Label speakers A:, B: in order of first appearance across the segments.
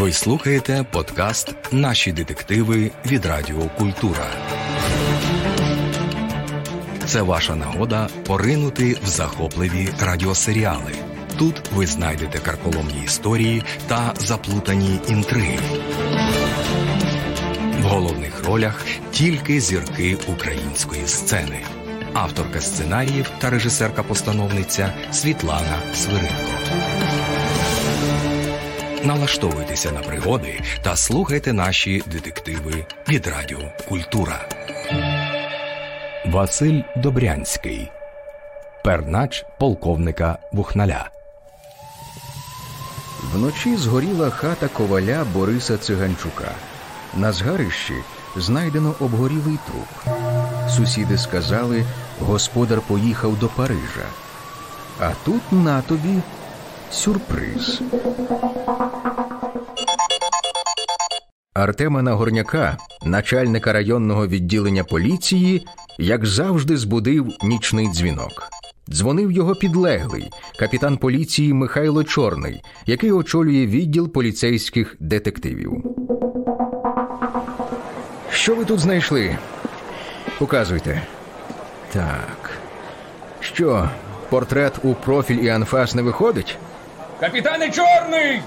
A: Ви слухаєте подкаст Наші детективи від Радіо Культура. Це ваша нагода поринути в захопливі радіосеріали. Тут ви знайдете карколомні історії та заплутані інтриги. В головних ролях тільки зірки української сцени. Авторка сценаріїв та режисерка-постановниця Світлана Свиридко. Налаштовуйтеся на пригоди та слухайте наші детективи від Радіо Культура. Василь Добрянський. Пернач полковника Вухналя.
B: Вночі згоріла хата коваля Бориса Циганчука. На згарищі знайдено обгорілий труп. Сусіди сказали, господар поїхав до Парижа. А тут на тобі сюрприз. Артема Нагорняка, начальника районного відділення поліції, як завжди, збудив нічний дзвінок. Дзвонив його підлеглий, капітан поліції Михайло Чорний, який очолює відділ поліцейських детективів. Що ви тут знайшли? Показуйте. Так. Що, портрет у профіль і анфас не виходить?
C: Капітане Чорний!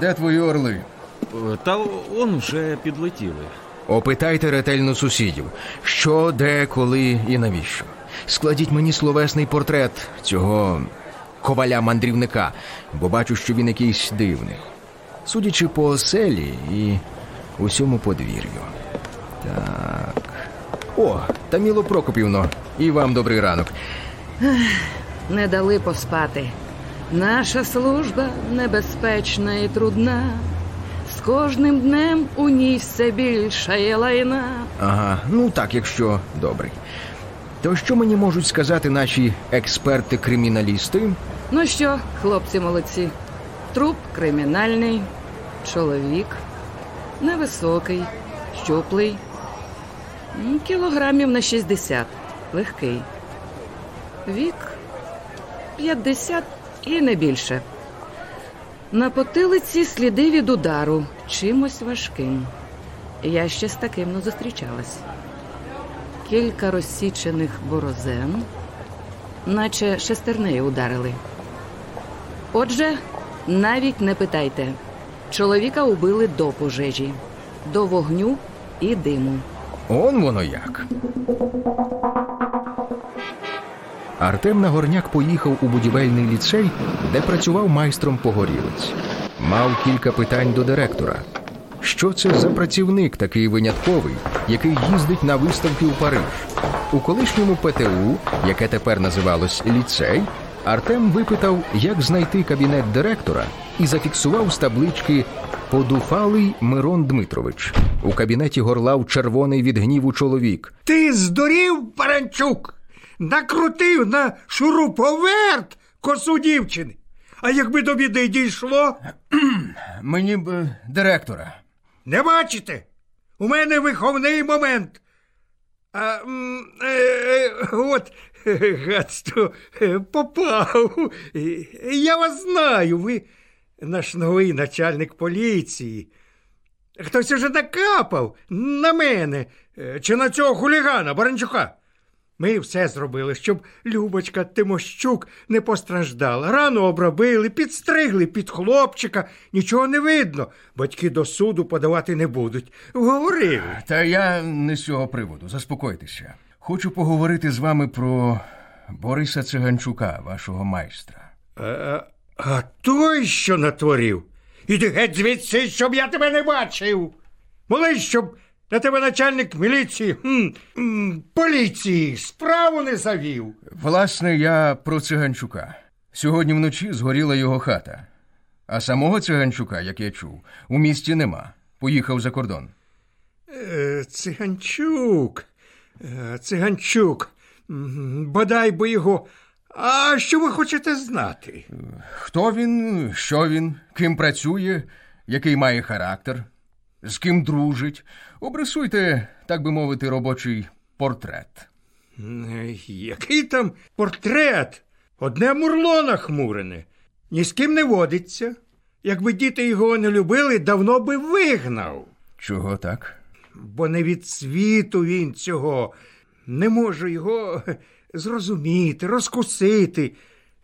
B: Де твої орли?
D: Та он вже підлетіли.
B: Опитайте ретельно сусідів, що, де, коли і навіщо. Складіть мені словесний портрет цього коваля мандрівника, бо бачу, що він якийсь дивний. Судячи по оселі і усьому подвір'ю. Так. О, Таміло Прокопівно, і вам добрий ранок.
E: Не дали поспати. Наша служба небезпечна і трудна. З кожним днем у ній все більша є лайна.
B: Ага, ну так, якщо добрий. То що мені можуть сказати наші експерти-криміналісти?
E: Ну що, хлопці молодці, труп кримінальний, чоловік, невисокий, щуплий, кілограмів на 60, легкий. Вік 50 і не більше. На потилиці сліди від удару чимось важким. Я ще з таким не зустрічалась. Кілька розсічених борозен, наче шестернею ударили. Отже, навіть не питайте. Чоловіка убили до пожежі, до вогню і диму.
B: Он воно як. Артем Нагорняк поїхав у будівельний ліцей, де працював майстром погорілець. Мав кілька питань до директора. Що це за працівник такий винятковий, який їздить на виставки у Париж? У колишньому ПТУ, яке тепер називалось ліцей, Артем випитав, як знайти кабінет директора, і зафіксував з таблички Подуфалий Мирон Дмитрович. У кабінеті горлав червоний від гніву чоловік.
F: Ти здурів, Паранчук, накрутив на шуруповерт косу дівчини. А якби до біди дійшло,
B: Мені б е, директора.
F: не бачите? У мене виховний момент. А, е, е, от гадство е, попав. Я вас знаю, ви наш новий начальник поліції. Хтось уже накапав на мене е, чи на цього хулігана Баранчука. Ми все зробили, щоб Любочка Тимощук не постраждала. Рану обробили, підстригли під хлопчика. Нічого не видно. Батьки до суду подавати не будуть. Говорили.
B: Та я не з цього приводу. Заспокойтеся. Хочу поговорити з вами про Бориса Циганчука, вашого майстра.
F: А, а той, що натворив? Іди геть звідси, щоб я тебе не бачив. Молись, щоб на тебе начальник міліції, хм, м, поліції, справу не завів.
B: Власне, я про Циганчука. Сьогодні вночі згоріла його хата. А самого Циганчука, як я чув, у місті нема. Поїхав за кордон.
F: Е, Циганчук. Е, Циганчук. М, Бодай би його. А що ви хочете знати?
B: Хто він, що він, ким працює, який має характер, з ким дружить. Обрисуйте, так би мовити, робочий портрет.
F: Е, Який там портрет? Одне мурло нахмурене. Ні з ким не водиться, Якби діти його не любили, давно би вигнав.
B: Чого так?
F: Бо не від світу він цього. Не можу його зрозуміти, розкусити.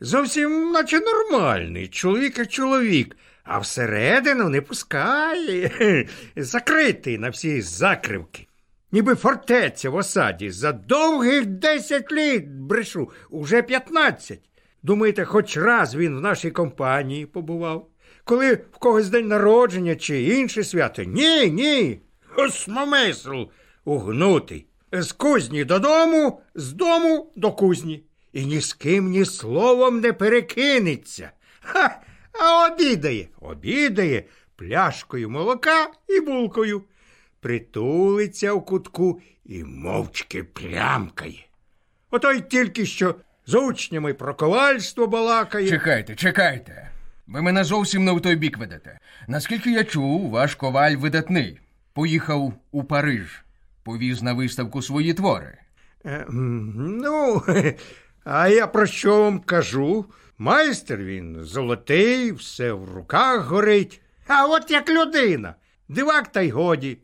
F: Зовсім наче нормальний, чоловік як чоловік, а всередину не пускає, закритий на всі закривки. Ніби фортеця в осаді за довгих десять літ брешу, уже п'ятнадцять. Думаєте, хоч раз він в нашій компанії побував? Коли в когось день народження чи інше свято? Ні, ні. Осмомисл угнутий. З кузні додому, з дому до кузні. І ні з ким ні словом не перекинеться. Ха! А обідає, обідає пляшкою молока і булкою. Притулиться в кутку і мовчки плямкає. Ото й тільки що з учнями про ковальство балакає.
B: Чекайте, чекайте. Ви мене зовсім не в той бік ведете. Наскільки я чув, ваш коваль видатний. Поїхав у Париж, повіз на виставку свої твори.
F: Е, Ну, а я про що вам кажу? Майстер він золотий, все в руках горить. А от як людина. Дивак та й годі.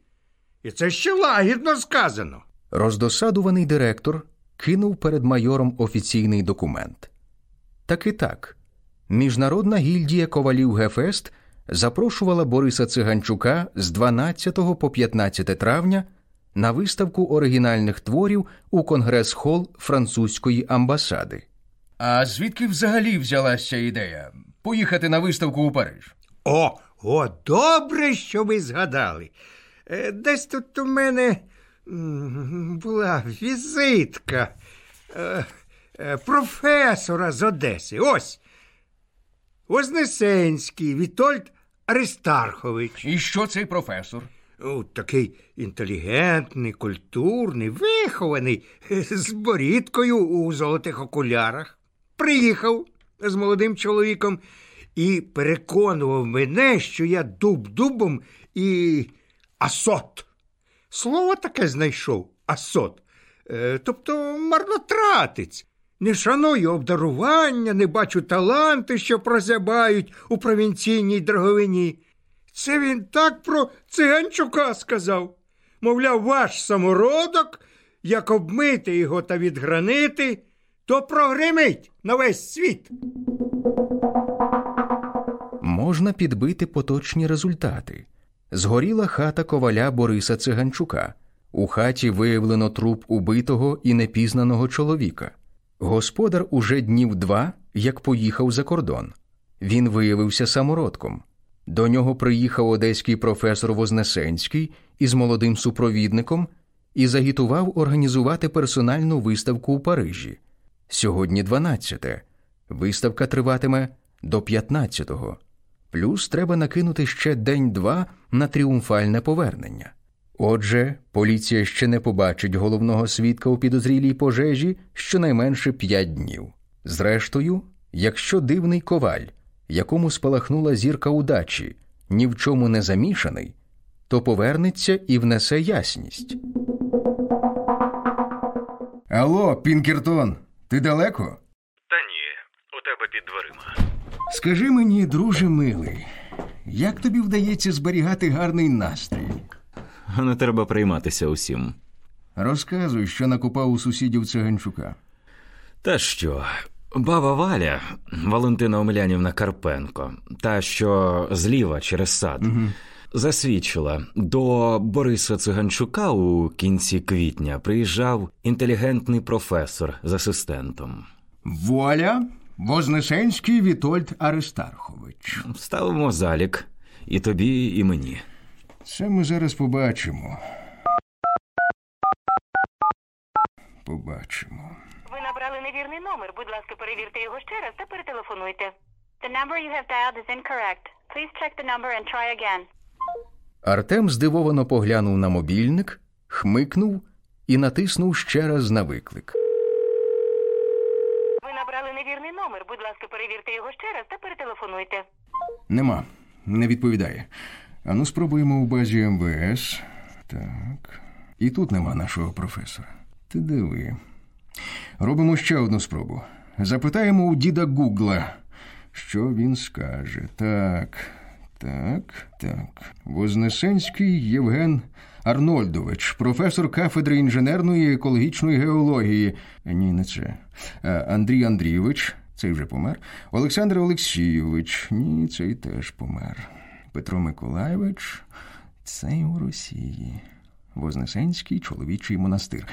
F: І це ще лагідно сказано.
B: Роздосадуваний директор кинув перед майором офіційний документ. Так і так. Міжнародна гільдія ковалів Гефест запрошувала Бориса Циганчука з 12 по 15 травня на виставку оригінальних творів у Конгрес-хол французької амбасади. А звідки взагалі взялася ідея поїхати на виставку у Париж?
F: О, о, добре, що ви згадали. Е, Десь тут у мене була візитка е, е, професора з Одеси. Ось. Вознесенський Вітольд Аристархович.
B: І що цей професор?
F: О, такий інтелігентний, культурний, вихований, з борідкою у золотих окулярах. Приїхав з молодим чоловіком і переконував мене, що я дуб дубом і асот. Слово таке знайшов асот. Е, тобто марнотратець. Не шаную обдарування, не бачу таланти, що прозябають у провінційній драговині. Це він так про циганчука сказав. Мовляв, ваш самородок, як обмити його та відгранити, то прогримить на весь світ.
B: Можна підбити поточні результати. Згоріла хата коваля Бориса Циганчука. У хаті виявлено труп убитого і непізнаного чоловіка. Господар уже днів два, як поїхав за кордон. Він виявився самородком. До нього приїхав одеський професор Вознесенський із молодим супровідником і загітував організувати персональну виставку у Парижі. Сьогодні 12. Виставка триватиме до 15-го. Плюс треба накинути ще день-два на тріумфальне повернення. Отже, поліція ще не побачить головного свідка у підозрілій пожежі щонайменше п'ять днів. Зрештою, якщо дивний коваль, якому спалахнула зірка удачі, ні в чому не замішаний, то повернеться і внесе ясність. Алло, Пінкертон, ти далеко?
D: Та ні, у тебе під дверима.
B: Скажи мені, друже милий, як тобі вдається зберігати гарний настрій?
D: Не треба прийматися усім.
B: Розказуй, що накопав у сусідів Циганчука.
D: Та що, баба Валя, Валентина Омелянівна Карпенко, та що зліва через сад, засвідчила, до Бориса Циганчука у кінці квітня приїжджав інтелігентний професор з асистентом.
B: Воля Вознесенський Вітольд Аристархович.
D: Ставимо залік і тобі, і мені.
B: Це ми зараз побачимо. Побачимо.
G: Ви набрали невірний номер. Будь ласка, перевірте його ще раз та перетелефонуйте. The number you have dialed is incorrect. Please check the number and try again.
B: Артем здивовано поглянув на мобільник, хмикнув і натиснув ще раз на виклик.
G: Ви набрали невірний номер. Будь ласка, перевірте його ще раз та перетелефонуйте.
B: Нема, не відповідає. Ану, спробуємо у базі МВС. Так. І тут нема нашого професора. Ти диви. Робимо ще одну спробу. Запитаємо у діда Гугла, що він скаже. Так, Так, так. Вознесенський Євген Арнольдович, професор кафедри інженерної і екологічної геології. Ні, не це. Е, Андрій Андрійович, цей вже помер. Олександр Олексійович. Ні, цей теж помер. Петро Миколайович, цей у Росії. Вознесенський чоловічий монастир.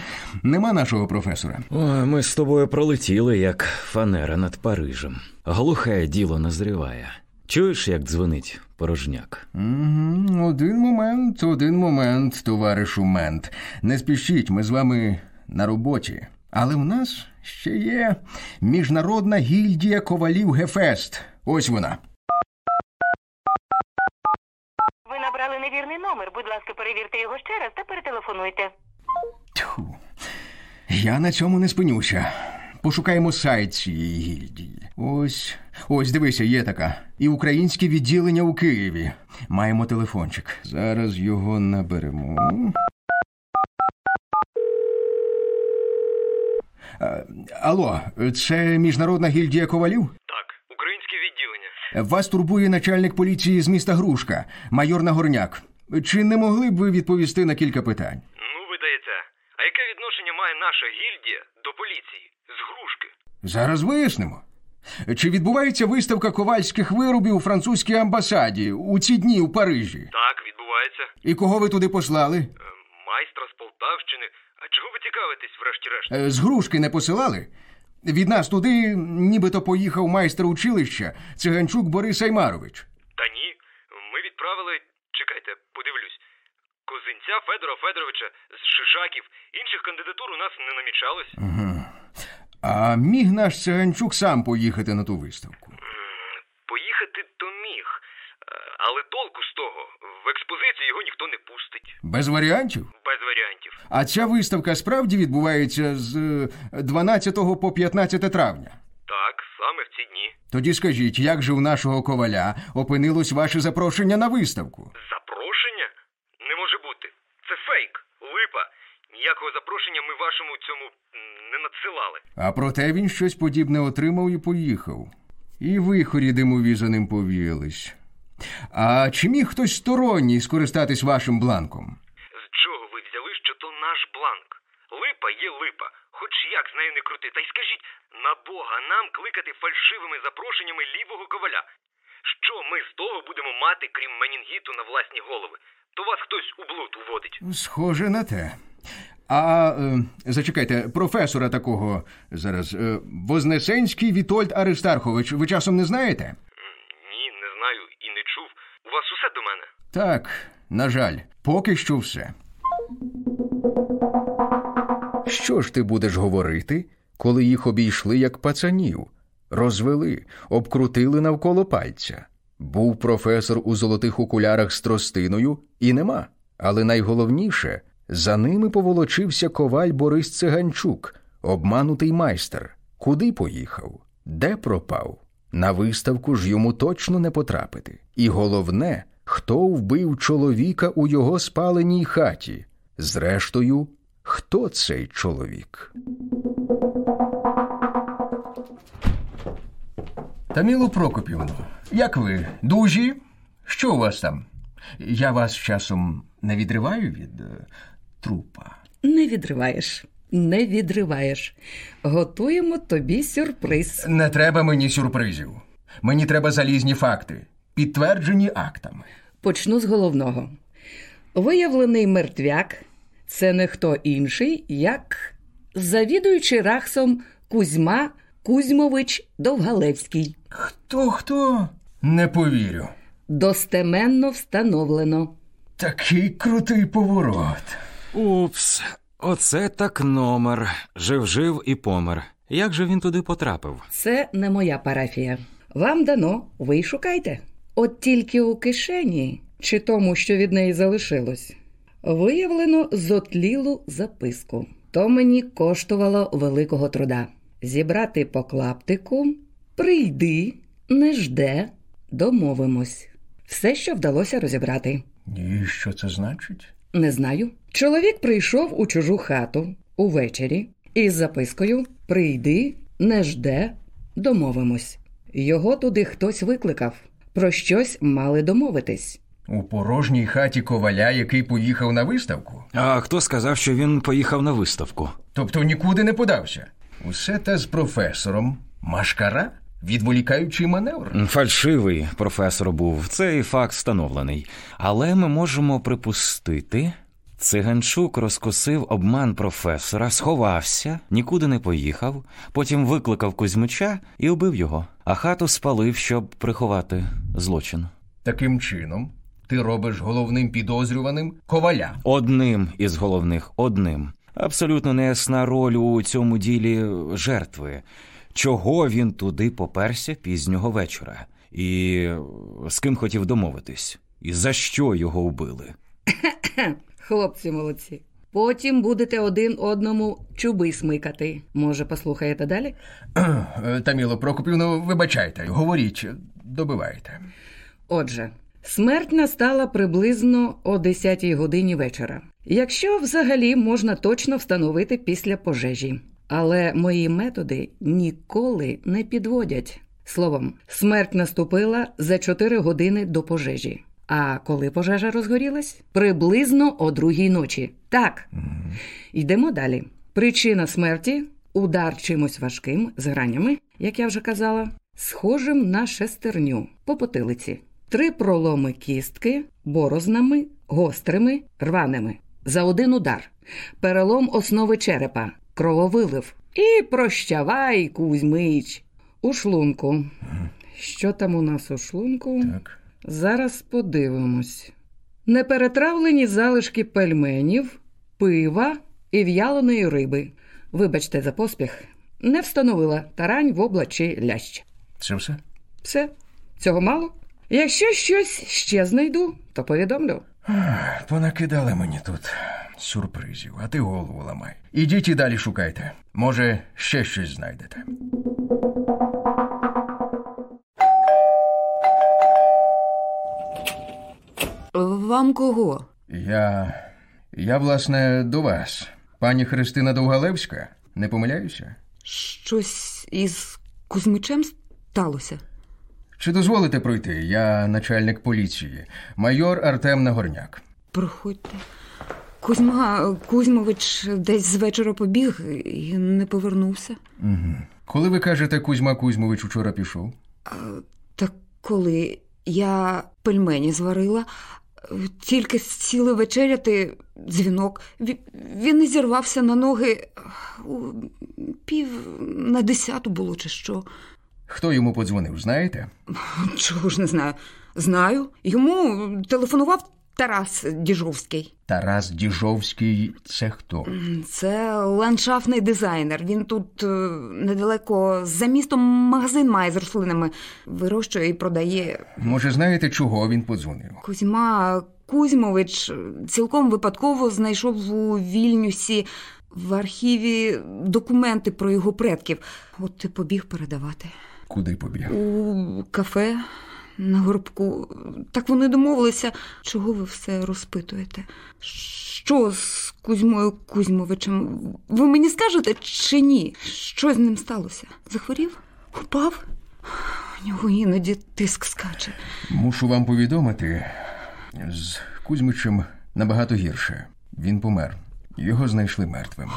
B: Нема нашого професора.
D: О, ми з тобою пролетіли, як фанера над Парижем. Глухе діло назріває. Чуєш, як дзвонить порожняк?
B: Угу, один момент, один момент, товаришу мент. Не спішіть, ми з вами на роботі. Але в нас ще є міжнародна гільдія ковалів Гефест. Ось вона.
G: Ви набрали невірний номер. Будь ласка, перевірте його ще раз та перетелефонуйте.
B: Тьфу. Я на цьому не спинюся. Пошукаємо сайт цієї гільдії. Ось, ось, дивися, є така. І українське відділення у Києві. Маємо телефончик. Зараз його наберемо. А, Алло, це міжнародна гільдія ковалів?
H: Так, українське відділення.
B: Вас турбує начальник поліції з міста Грушка, майор Нагорняк. Чи не могли б ви відповісти на кілька питань?
H: Ну, видається. А яке відношення має наша гільдія до поліції з грушки?
B: Зараз вияснимо. Чи відбувається виставка ковальських виробів у французькій амбасаді у ці дні у Парижі?
H: Так, відбувається.
B: І кого ви туди послали?
H: Е, Майстра з Полтавщини. А чого ви цікавитесь, врешті-решт?
B: Е, З грушки не посилали? Від нас туди нібито поїхав майстер училища циганчук Борис Аймарович.
H: Та ні. Ми відправили. Чекайте, подивлюсь. Козинця Федора Федоровича з Шишаків. Інших кандидатур у нас не намічалось.
B: А міг наш циганчук сам поїхати на ту виставку?
H: Поїхати то міг. Е, Але толку з того. В експозицію його ніхто не пустить.
B: Без варіантів?
H: Без варіантів.
B: А ця виставка справді відбувається з е, 12 по 15 травня.
H: Так, саме в ці дні.
B: Тоді скажіть, як же у нашого коваля опинилось ваше запрошення на виставку?
H: Запрошення? Не може бути. Це фейк. Липа. Ніякого запрошення ми вашому цьому не надсилали.
B: А проте він щось подібне отримав і поїхав. І ви, хорідимові, за ним повіялись. А чи міг хтось сторонній скористатись вашим бланком?
H: З чого ви взяли, що то наш бланк? Липа є липа. Хоч як з нею не крути. Та й скажіть, на Бога нам кликати фальшивими запрошеннями лівого коваля. Що ми з того будемо мати, крім менінгіту на власні голови? То вас хтось у блуд уводить.
B: Схоже на те. А е, зачекайте, професора такого зараз. Е, Вознесенський Вітольд Аристархович, ви часом не знаєте?
H: Ні, не знаю і не чув. У вас усе до мене.
B: Так, на жаль, поки що все. Що ж ти будеш говорити, коли їх обійшли як пацанів? Розвели, обкрутили навколо пальця. Був професор у золотих окулярах з тростиною і нема. Але найголовніше за ними поволочився коваль Борис Циганчук, обманутий майстер. Куди поїхав? Де пропав? На виставку ж йому точно не потрапити. І головне, хто вбив чоловіка у його спаленій хаті. Зрештою, хто цей чоловік? Таміло Прокопівно, як ви? Дужі? Що у вас там? Я вас часом не відриваю від е, трупа.
E: Не відриваєш, не відриваєш. Готуємо тобі сюрприз.
B: Не треба мені сюрпризів. Мені треба залізні факти, підтверджені актами.
E: Почну з головного. Виявлений мертвяк це не хто інший, як завідуючий рахсом Кузьма Кузьмович Довгалевський.
B: Хто хто? Не повірю.
E: Достеменно встановлено.
B: Такий крутий поворот.
D: Упс, оце так номер. Жив-жив і помер. Як же він туди потрапив?
E: Це не моя парафія. Вам дано, ви шукайте. От тільки у кишені, чи тому, що від неї залишилось, виявлено зотлілу записку. То мені коштувало великого труда. Зібрати по клаптику, прийди, не жде, домовимось. Все, що вдалося розібрати.
B: І що це значить?
E: Не знаю. Чоловік прийшов у чужу хату увечері із запискою Прийди, не жде, домовимось. Його туди хтось викликав. Про щось мали домовитись.
B: У порожній хаті коваля, який поїхав на виставку.
D: А хто сказав, що він поїхав на виставку?
B: Тобто нікуди не подався. Усе те з професором. Машкара? Відволікаючий маневр.
D: Фальшивий професор був, цей факт встановлений. Але ми можемо припустити. Циганчук розкосив обман професора, сховався, нікуди не поїхав, потім викликав Кузьмича і убив його, а хату спалив, щоб приховати злочин.
B: Таким чином, ти робиш головним підозрюваним коваля.
D: Одним із головних одним. Абсолютно неясна роль у цьому ділі жертви. Чого він туди поперся пізнього вечора? І з ким хотів домовитись? І за що його вбили?
E: Хлопці молодці. Потім будете один одному чуби смикати. Може, послухаєте далі?
B: Е, Таміло Прокопівно, вибачайте, говоріть, добивайте.
E: Отже, смерть настала приблизно о 10 годині вечора. Якщо взагалі можна точно встановити після пожежі. Але мої методи ніколи не підводять. Словом, смерть наступила за 4 години до пожежі. А коли пожежа розгорілась? Приблизно о другій ночі. Так. Йдемо далі. Причина смерті удар чимось важким з гранями, як я вже казала, схожим на шестерню по потилиці. Три проломи кістки борознами, гострими, рваними. За один удар. Перелом основи черепа, крововилив. І прощавай, Кузьмич. У шлунку. Що там у нас у шлунку?
B: Так.
E: Зараз подивимось. Неперетравлені залишки пельменів, пива і в'яленої риби. Вибачте за поспіх. Не встановила тарань, вобла чи лящ.
B: Це все?
E: Все, цього мало. Якщо щось ще знайду, то повідомлю.
B: Понакидали мені тут сюрпризів, а ти голову ламай. Ідіть і далі шукайте. Може, ще щось знайдете.
I: Вам кого?
B: Я. Я, власне, до вас. Пані Христина Довгалевська, не помиляюся?
I: Щось із Кузьмичем сталося?
B: Чи дозволите пройти? Я начальник поліції, майор Артем Нагорняк.
I: Проходьте. Кузьма Кузьмович десь з вечора побіг і не повернувся.
B: Угу. Коли ви кажете, Кузьма Кузьмович учора пішов?
I: Так коли я пельмені зварила, тільки сіли вечеряти дзвінок. Він зірвався на ноги пів на десяту було, чи що.
B: Хто йому подзвонив, знаєте?
I: Чого ж не знаю. Знаю. Йому телефонував Тарас Діжовський.
B: Тарас Діжовський це хто?
I: Це ландшафтний дизайнер. Він тут е, недалеко за містом магазин має з рослинами. Вирощує і продає.
B: Може, знаєте, чого він подзвонив?
I: Кузьма Кузьмович цілком випадково знайшов у Вільнюсі в архіві документи про його предків. От і побіг передавати.
B: Куди побіг?
I: У кафе на горбку. Так вони домовилися. Чого ви все розпитуєте? Що з Кузьмою Кузьмовичем? Ви мені скажете чи ні? Що з ним сталося? Захворів? Упав? У нього іноді тиск скаче.
B: Мушу вам повідомити, з Кузьмичем набагато гірше. Він помер. Його знайшли мертвим.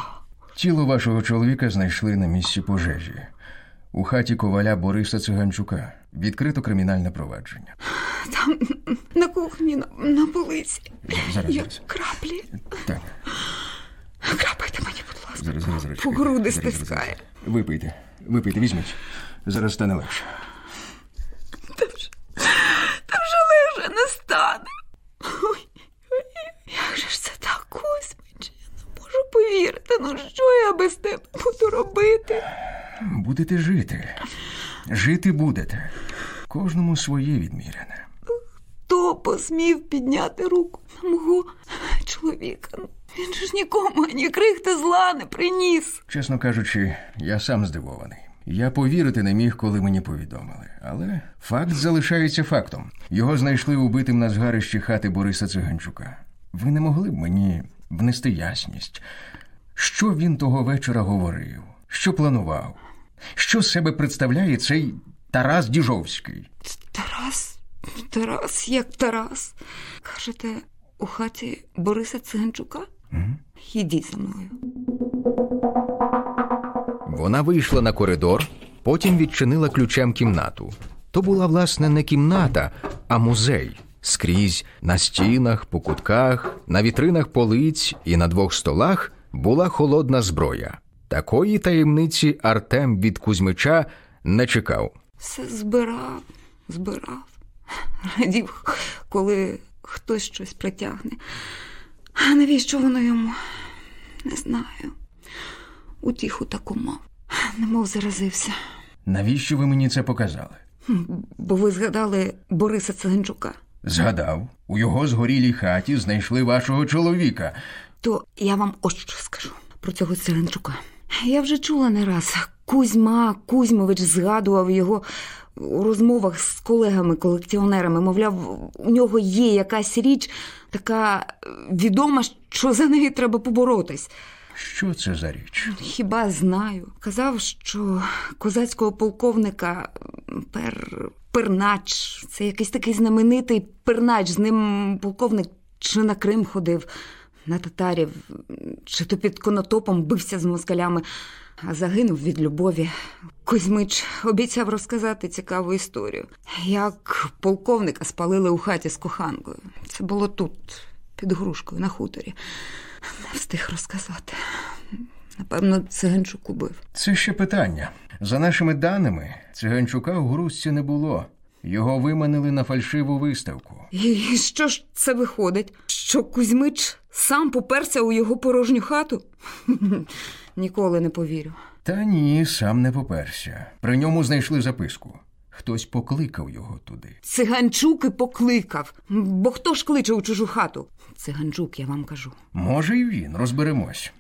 B: Тіло вашого чоловіка знайшли на місці пожежі. У хаті коваля Бориса Циганчука відкрито кримінальне провадження.
I: Там на кухні, на, на полиці.
B: Зараз,
I: Є
B: зараз.
I: краплі.
B: Так,
I: Крапайте мені, будь ласка.
B: зараз, зараз, зараз.
I: По груди
B: Зараз, зараз,
I: стискає.
B: зараз. Випийте, випийте, візьміть. Зараз стане легше.
I: Та вже, та вже легше не стане. Ой, ой, як же ж це так, Кузьмич? Я не можу повірити. Ну що я без тебе буду робити?
B: Будете жити. Жити будете. Кожному своє відміряне.
I: Хто посмів підняти руку на мого чоловіка? Ну, Він ж нікому ані крихти зла не приніс.
B: Чесно кажучи, я сам здивований. Я повірити не міг, коли мені повідомили. Але факт залишається фактом. Його знайшли убитим на згарищі хати Бориса Циганчука. Ви не могли б мені внести ясність, що він того вечора говорив, що планував, що з себе представляє цей Тарас Діжовський.
I: Тарас Тарас, як Тарас. Кажете, у хаті Бориса Циганчука? Ідіть за мною.
B: Вона вийшла на коридор, потім відчинила ключем кімнату. То була, власне, не кімната, а музей. Скрізь на стінах, по кутках, на вітринах полиць і на двох столах була холодна зброя. Такої таємниці Артем від Кузьмича не чекав.
I: Все збирав, збирав. Радів, коли хтось щось притягне. А навіщо воно йому? Не знаю. Утіху таку мав, немов заразився.
F: Навіщо ви мені це показали?
I: Бо ви згадали Бориса Циганчука.
F: Згадав, у його згорілій хаті знайшли вашого чоловіка.
I: То я вам ось що скажу про цього Циганчука. Я вже чула не раз. Кузьма Кузьмович згадував його у розмовах з колегами-колекціонерами. Мовляв, у нього є якась річ така відома, що за неї треба поборотись.
F: Що це за річ?
I: Хіба знаю. Казав, що козацького полковника пер... Пернач, це якийсь такий знаменитий пернач. З ним полковник чи на Крим ходив, на татарів, чи то під конотопом бився з москалями, а загинув від любові. Кузьмич обіцяв розказати цікаву історію, як полковника спалили у хаті з коханкою. Це було тут, під грушкою, на хуторі. Не встиг розказати. Напевно, циганчук убив.
F: Це ще питання. За нашими даними, циганчука в грузці не було. Його виманили на фальшиву виставку.
I: І що ж це виходить? Що Кузьмич сам поперся у його порожню хату? Ніколи не повірю.
F: Та ні, сам не поперся. При ньому знайшли записку. Хтось покликав його туди.
I: Циганчук і покликав. Бо хто ж кличе у чужу хату? Циганчук, я вам кажу.
F: Може, і він, розберемось.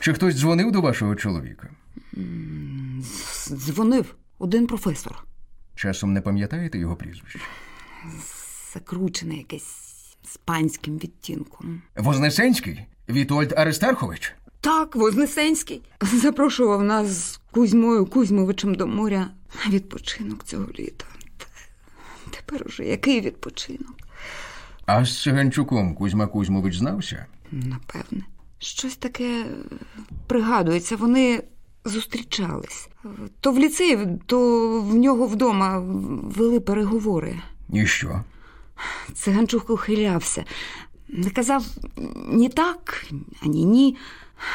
F: Чи хтось дзвонив до вашого чоловіка?
I: Дзвонив один професор.
F: Часом не пам'ятаєте його прізвище?
I: Закручене якесь з панським відтінком.
F: Вознесенський? Вітольд Аристархович?
I: Так, Вознесенський. Запрошував нас з Кузьмою Кузьмовичем до моря на відпочинок цього літа. Тепер уже який відпочинок?
F: А з Циганчуком Кузьма Кузьмович знався?
I: Напевне. Щось таке пригадується. Вони зустрічались. То в ліцеї, то в нього вдома вели переговори.
F: І що?
I: Циганчук ухилявся. Не казав ні так, ані ні.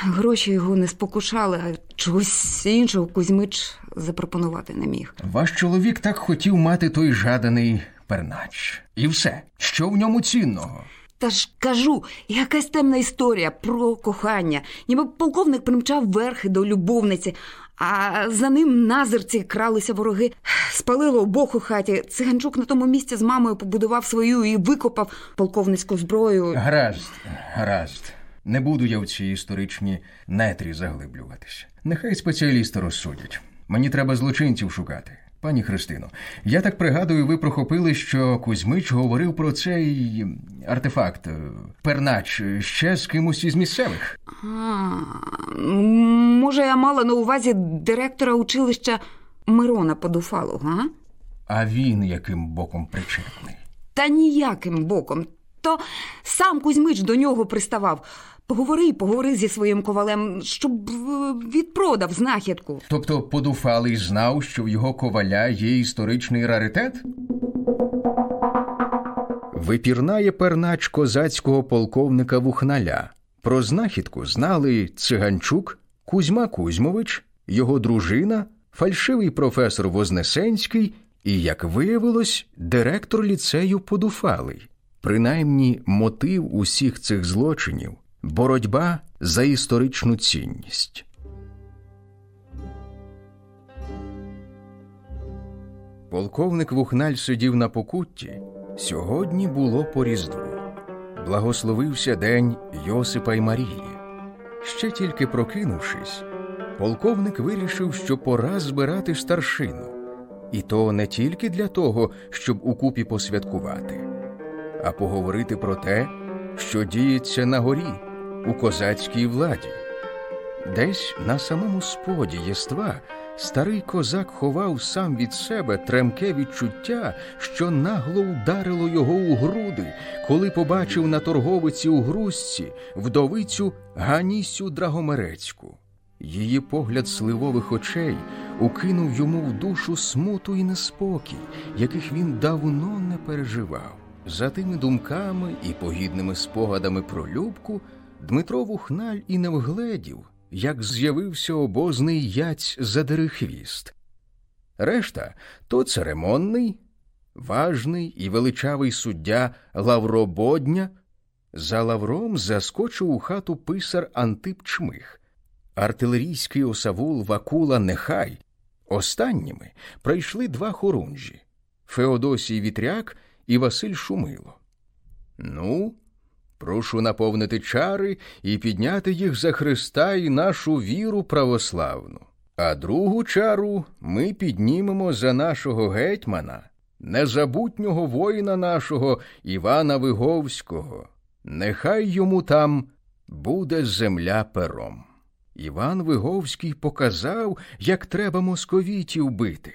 I: Гроші його не спокушали, а чогось іншого Кузьмич запропонувати не міг.
F: Ваш чоловік так хотів мати той жаданий пернач. І все. Що в ньому цінного?
I: Та ж кажу, якась темна історія про кохання. Ніби полковник примчав верхи до любовниці, а за ним назирці кралися вороги. Спалило обох у хаті. Циганчук на тому місці з мамою побудував свою і викопав полковницьку зброю.
F: Гаразд, гаразд. Не буду я в ці історичні нетрі заглиблюватися. Нехай спеціалісти розсудять. Мені треба злочинців шукати. Пані Христино, я так пригадую, ви прохопили, що Кузьмич говорив про цей артефакт, пернач, ще з кимось із місцевих.
I: А, може, я мала на увазі директора училища Мирона Подуфалу, га?
F: А він яким боком причетний?
I: Та ніяким боком. То сам Кузьмич до нього приставав. Поговори, поговори зі своїм ковалем, щоб е, відпродав знахідку.
F: Тобто Подуфалий знав, що в його коваля є історичний раритет?
B: Випірнає пернач козацького полковника Вухналя. Про знахідку знали Циганчук, Кузьма Кузьмович, його дружина, фальшивий професор Вознесенський і, як виявилось, директор ліцею Подуфалий. Принаймні, мотив усіх цих злочинів боротьба за історичну цінність. Полковник Вухналь сидів на покутті. Сьогодні було по Різдву. Благословився день Йосипа й Марії. Ще тільки прокинувшись, полковник вирішив, що пора збирати старшину, і то не тільки для того, щоб укупі посвяткувати, а поговорити про те, що діється на горі у козацькій владі. Десь на самому споді єства Старий козак ховав сам від себе тремке відчуття, що нагло ударило його у груди, коли побачив на торговиці у грузці вдовицю Ганісю Драгомерецьку. Її погляд сливових очей укинув йому в душу смуту і неспокій, яких він давно не переживав. За тими думками і погідними спогадами про Любку Дмитро Вухналь і не вгледів, як з'явився обозний яць за дерехвіст. Решта то церемонний, важний і величавий суддя Лаврободня. За лавром заскочив у хату писар Антип Чмих, артилерійський осавул Вакула Нехай. Останніми прийшли два хорунжі Феодосій Вітряк і Василь Шумило. Ну, прошу наповнити чари і підняти їх за Христа і нашу віру православну. А другу чару ми піднімемо за нашого гетьмана, незабутнього воїна нашого Івана Виговського. Нехай йому там буде земля пером. Іван Виговський показав, як треба московітів бити.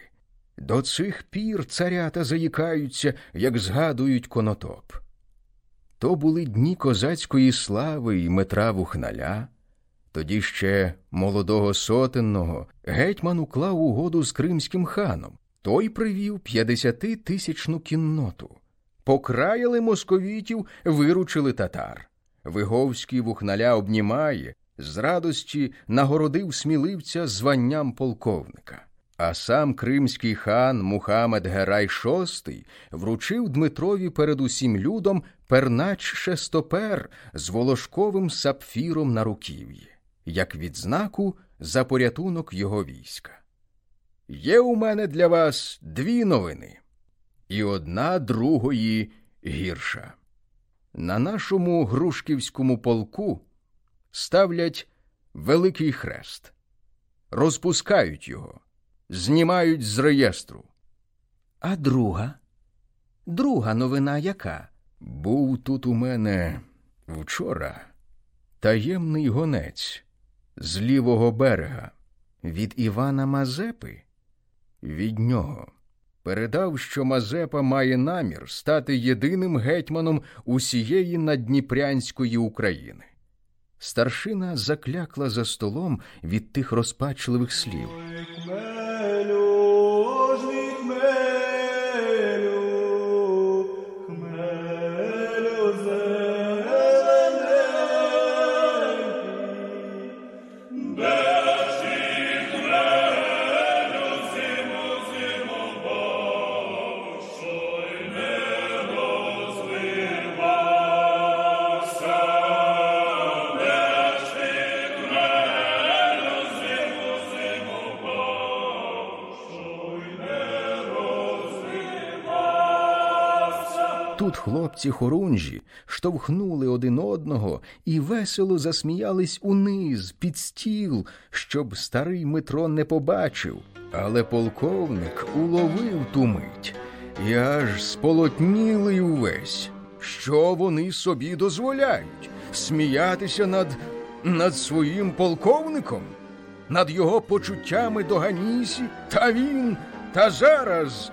B: До цих пір царята заїкаються, як згадують конотоп. То були дні козацької слави і Метра Вухналя. Тоді ще молодого сотенного гетьман уклав угоду з кримським ханом. Той привів п'ятдесятитисячну кінноту. Покраяли московітів, виручили татар. Виговський вухналя обнімає, з радості нагородив сміливця званням полковника. А сам кримський хан Мухамед Герай VI вручив Дмитрові перед усім людом пернач шестопер з волошковим сапфіром на руків'ї, як відзнаку за порятунок його війська. Є у мене для вас дві новини, і одна другої гірша. На нашому Грушківському полку ставлять великий хрест, розпускають його знімають з реєстру. А друга? Друга новина яка? Був тут у мене вчора таємний гонець з лівого берега від Івана Мазепи. Від нього передав, що Мазепа має намір стати єдиним гетьманом усієї надніпрянської України. Старшина заклякла за столом від тих розпачливих слів. Тут хлопці хорунжі штовхнули один одного і весело засміялись униз під стіл, щоб старий Митро не побачив. Але полковник уловив ту мить і аж сполотнілий увесь. Що вони собі дозволяють? Сміятися над, над своїм полковником, над його почуттями до Ганісі, та він, та зараз.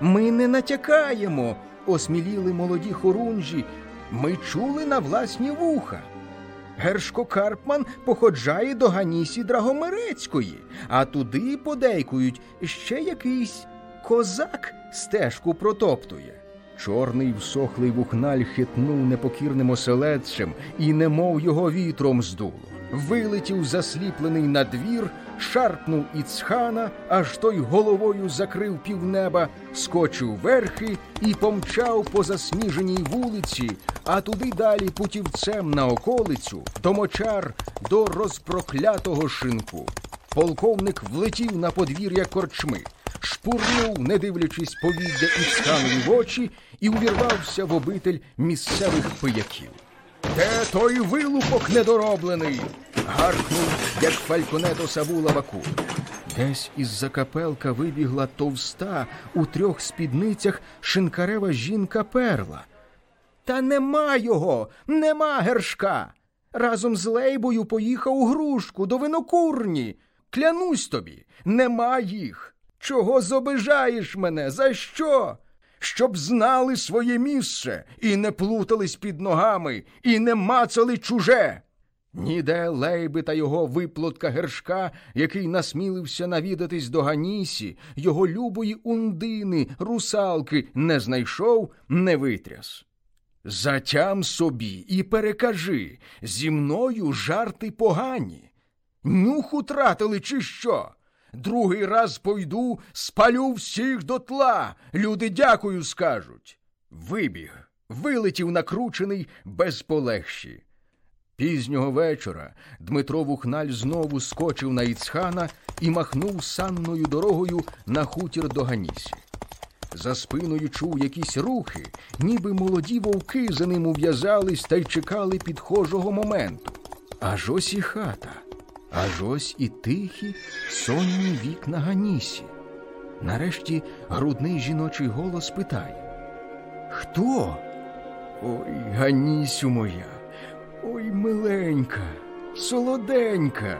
B: Ми не натякаємо осміліли молоді хорунжі, ми чули на власні вуха. Гершко Карпман походжає до Ганісі Драгомерецької, а туди подейкують ще якийсь козак стежку протоптує. Чорний всохлий вухналь хитнув непокірним оселедцем і немов його вітром здуло. Вилетів засліплений на двір, шарпнув Іцхана, аж той головою закрив півнеба, скочив верхи і помчав по засніженій вулиці, а туди далі путівцем на околицю, до мочар, до розпроклятого шинку. Полковник влетів на подвір'я корчми, шпурнув, не дивлячись повіддя Іцханові в очі, і увірвався в обитель місцевих пияків. Де той вилупок недороблений? гаркнув, як фальконето Савула Баку. Десь із за капелка вибігла товста у трьох спідницях шинкарева жінка перла. Та нема його, нема гершка. Разом з Лейбою поїхав у грушку до винокурні. Клянусь тобі, нема їх. Чого зобижаєш мене? За що? Щоб знали своє місце і не плутались під ногами, і не мацали чуже. Ніде Лейби та його виплотка гершка, який насмілився навідатись до Ганісі, його любої ундини, русалки, не знайшов, не витряс. Затям собі і перекажи зі мною жарти погані. Нюх утратили, чи що? Другий раз пойду, спалю всіх дотла. Люди дякую скажуть. Вибіг, вилетів накручений без полегші. Пізнього вечора Дмитро Вухналь знову скочив на Іцхана і махнув санною дорогою на хутір до Ганісі. За спиною чув якісь рухи, ніби молоді вовки за ним ув'язались та й чекали підхожого моменту. Аж ось і хата, аж ось і тихі сонні вікна Ганісі. Нарешті грудний жіночий голос питає Хто? Ой, Ганісю моя, ой, миленька, солоденька.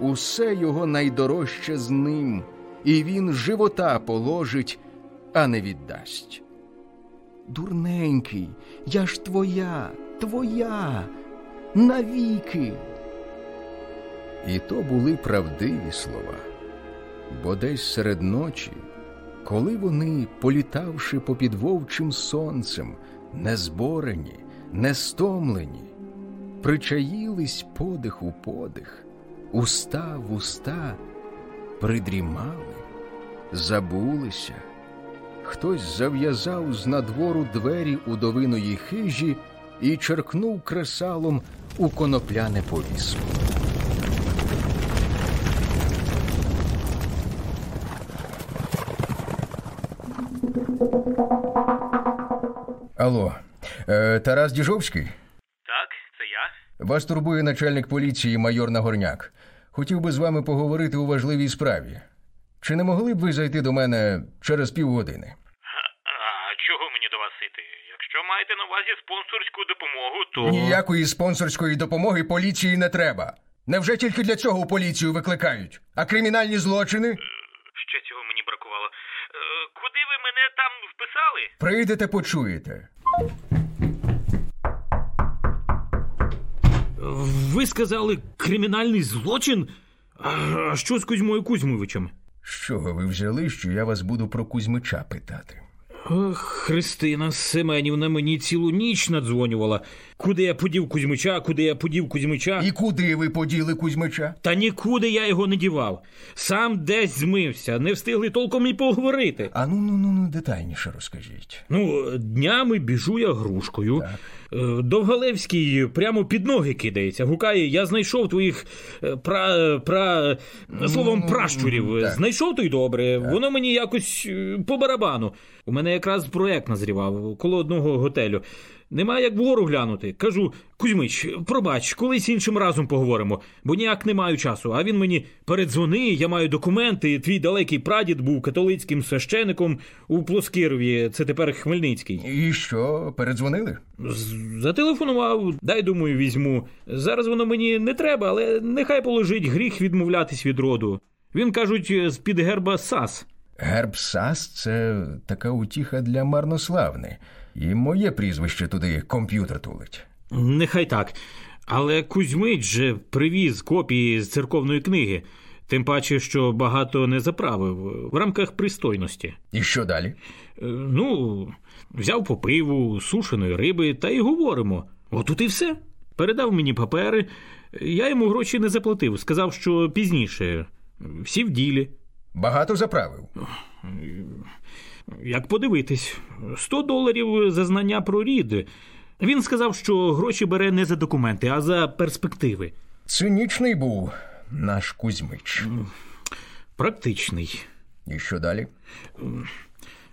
B: Усе його найдорожче з ним, і він живота положить, а не віддасть. Дурненький, я ж твоя, твоя, навіки. І то були правдиві слова, бо десь серед ночі, коли вони, політавши попід вовчим сонцем, не зборені, не стомлені, причаїлись подих у подих, уста в уста, придрімали, забулися. Хтось зав'язав з надвору двері удовиної хижі і черкнув кресалом у конопляне повісло. Алло, е, Тарас Діжовський?
H: Так, це я.
B: Вас турбує начальник поліції майор Нагорняк. Хотів би з вами поговорити у важливій справі. Чи не могли б ви зайти до мене через півгодини?
H: А чого мені до вас іти? Якщо маєте на увазі спонсорську допомогу, то.
B: Ніякої спонсорської допомоги поліції не треба. Невже тільки для цього поліцію викликають? А кримінальні злочини?
H: Ще цього мені бракувало. Куди ви мене там вписали?
B: Прийдете, почуєте.
C: Ви сказали кримінальний злочин? А що з Кузьмою Кузьмовичем?
B: З чого ви взяли, що я вас буду про Кузьмича питати?
C: Христина Семенівна мені цілу ніч надзвонювала. Куди я подів Кузьмича, куди я подів Кузьмича?
B: І куди ви поділи Кузьмича?
C: Та нікуди я його не дівав. Сам десь змився, не встигли толком і поговорити.
B: А ну ну ну ну детальніше розкажіть.
C: Ну, днями біжу я грушкою.
B: Так.
C: Е, Довгалевський прямо під ноги кидається, гукає, я знайшов твоїх е, пра, пра, словом, пращурів.
B: так.
C: Знайшов то й добре. Воно мені якось е, по барабану. У мене якраз проект назрівав коло одного готелю. Немає як вгору глянути. Кажу, Кузьмич, пробач, колись іншим разом поговоримо, бо ніяк не маю часу. А він мені передзвони, я маю документи. Твій далекий прадід був католицьким священиком у Плоскирові, це тепер Хмельницький.
B: І що, передзвонили?
C: Зателефонував, дай думаю, візьму. Зараз воно мені не треба, але нехай положить гріх відмовлятись від роду. Він кажуть, з-під герба САС.
B: Герб САС це така утіха для марнославни. І моє прізвище туди комп'ютер тулить.
C: Нехай так. Але Кузьмич же привіз копії з церковної книги, тим паче, що багато не заправив в рамках пристойності.
B: І що далі?
C: Е, Ну, взяв по пиву, сушеної риби та й говоримо. Отут і все. Передав мені папери. Я йому гроші не заплатив, сказав, що пізніше. Всі в ділі.
B: Багато заправив.
C: Як подивитись, 100 доларів за знання про рід. Він сказав, що гроші бере не за документи, а за перспективи.
B: Цинічний був наш Кузьмич.
C: Практичний.
B: І що далі?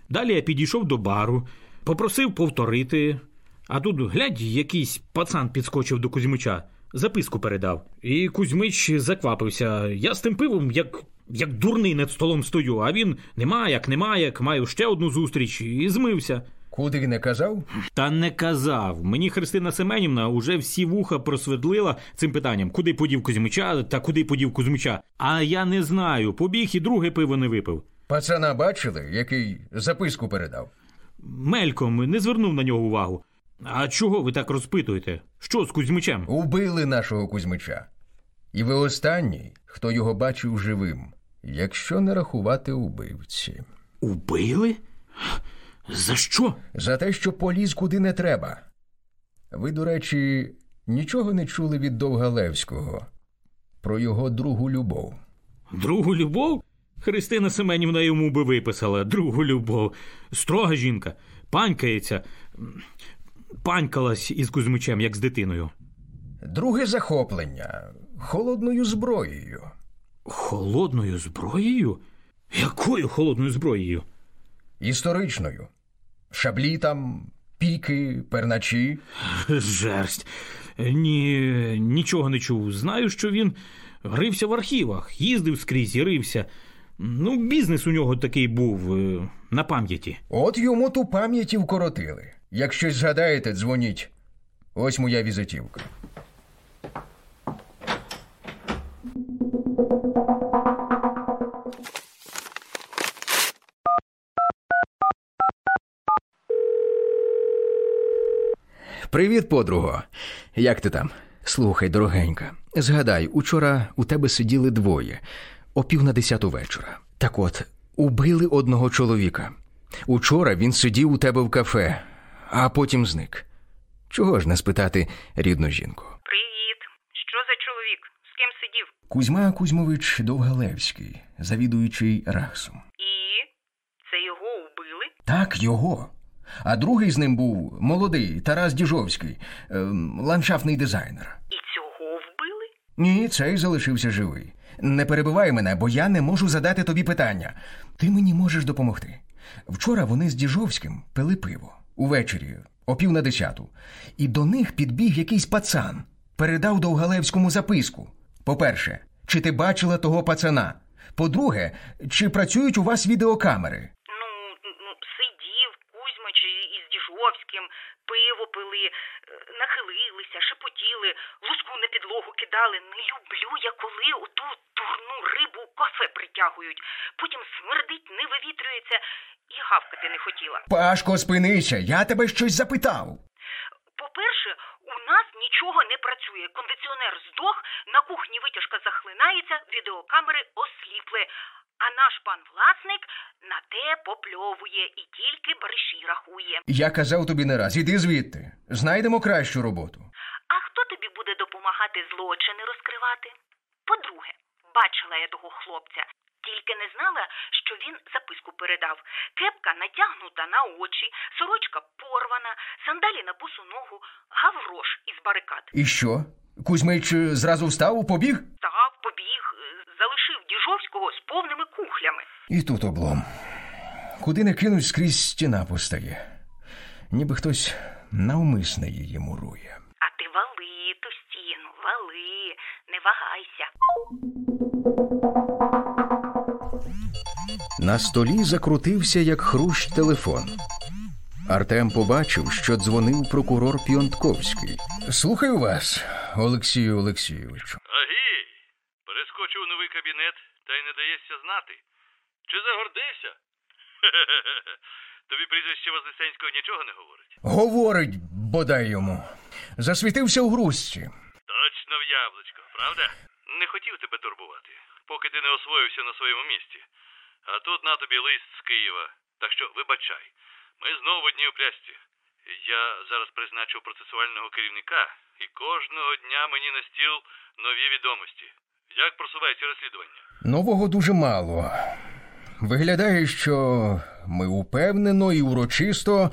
C: Далі я підійшов до бару, попросив повторити. А тут, глядь, якийсь пацан підскочив до Кузьмича, записку передав. І Кузьмич заквапився. Я з тим пивом, як, як дурний над столом стою, а він нема, як нема, як маю ще одну зустріч, і змився.
B: Куди не казав?
C: Та не казав. Мені Христина Семенівна уже всі вуха просветлила цим питанням, куди подів Кузьмича та куди подів Кузьмича. А я не знаю. Побіг і друге пиво не випив.
B: Пацана бачили, який записку передав?
C: Мельком не звернув на нього увагу. А чого ви так розпитуєте? Що з Кузьмичем?
B: Убили нашого Кузьмича. І ви останній, хто його бачив живим, якщо не рахувати убивці.
C: Убили? За що?
B: За те, що поліз куди не треба. Ви, до речі, нічого не чули від Довгалевського про його другу любов.
C: Другу любов? Христина Семенівна йому би виписала другу любов. Строга жінка, панькається, панькалась із Кузьмичем, як з дитиною.
B: Друге захоплення холодною зброєю.
C: Холодною зброєю? Якою холодною зброєю?
B: Історичною. Шаблі там, піки, перначі.
C: Жерсть. Ні, нічого не чув. Знаю, що він рився в архівах, їздив скрізь і рився. Ну, бізнес у нього такий був е, на пам'яті.
B: От йому ту пам'ять і вкоротили. Як щось згадаєте, дзвоніть. Ось моя візитівка. Привіт, подруго. Як ти там? Слухай, дорогенька, згадай, учора у тебе сиділи двоє о пів на десяту вечора. Так от, убили одного чоловіка. Учора він сидів у тебе в кафе, а потім зник. Чого ж не спитати рідну жінку?
J: Привіт. Що за чоловік? З ким сидів?
B: Кузьма Кузьмович Довгалевський, завідуючий Рахсом.
J: І це його убили?
B: Так, його. А другий з ним був молодий Тарас Діжовський, ем, ландшафтний дизайнер.
J: І цього вбили?
B: Ні, цей залишився живий. Не перебивай мене, бо я не можу задати тобі питання. Ти мені можеш допомогти. Вчора вони з Діжовським пили пиво увечері, о пів на десяту, і до них підбіг якийсь пацан, передав Довгалевському записку. По-перше, чи ти бачила того пацана? По-друге, чи працюють у вас відеокамери?
J: Ну, ну, сидів Кузьмич із Діжовським, пиво пили, е, нахилилися, шепотіли, луску на підлогу кидали. Не люблю я, коли оту дурну рибу у кафе притягують. Потім смердить, не вивітрюється і гавкати не хотіла.
B: Пашко, спинися, я тебе щось запитав.
J: По-перше, у нас нічого не працює. Кондиціонер здох, на кухні витяжка захлинається, відеокамери осліпли. А наш пан власник на те попльовує і тільки бариші рахує.
B: Я казав тобі не раз, іди звідти. Знайдемо кращу роботу.
J: А хто тобі буде допомагати злочини розкривати? По-друге, бачила я того хлопця. Тільки не знала, що він записку передав. Кепка натягнута на очі, сорочка порвана, сандалі на босу ногу, гаврош із барикад.
B: І що? Кузьмич е, зразу встав, побіг?
J: Став, побіг, е, залишив Діжовського з повними кухлями.
B: І тут облом. Куди не кинуть, скрізь стіна постає. Ніби хтось навмисне її мурує.
J: А ти вали ту стіну, вали, не вагайся.
B: На столі закрутився, як хрущ телефон. Артем побачив, що дзвонив прокурор Піонтковський. Слухаю вас, Олексію Олексійовичу.
K: Агі, перескочив у новий кабінет та й не даєшся знати. Чи загордився? Хе-хе-хе. Тобі прізвище Вознесенського нічого не говорить?
B: Говорить, бодай йому. Засвітився у грузці.
K: Точно в яблучко, правда? Не хотів тебе турбувати, поки ти не освоївся на своєму місці. А тут на тобі лист з Києва. Так що вибачай, ми знову в одній плясці. Я зараз призначу процесуального керівника, і кожного дня мені на стіл нові відомості. Як просувається розслідування?
B: Нового дуже мало. Виглядає, що ми упевнено і урочисто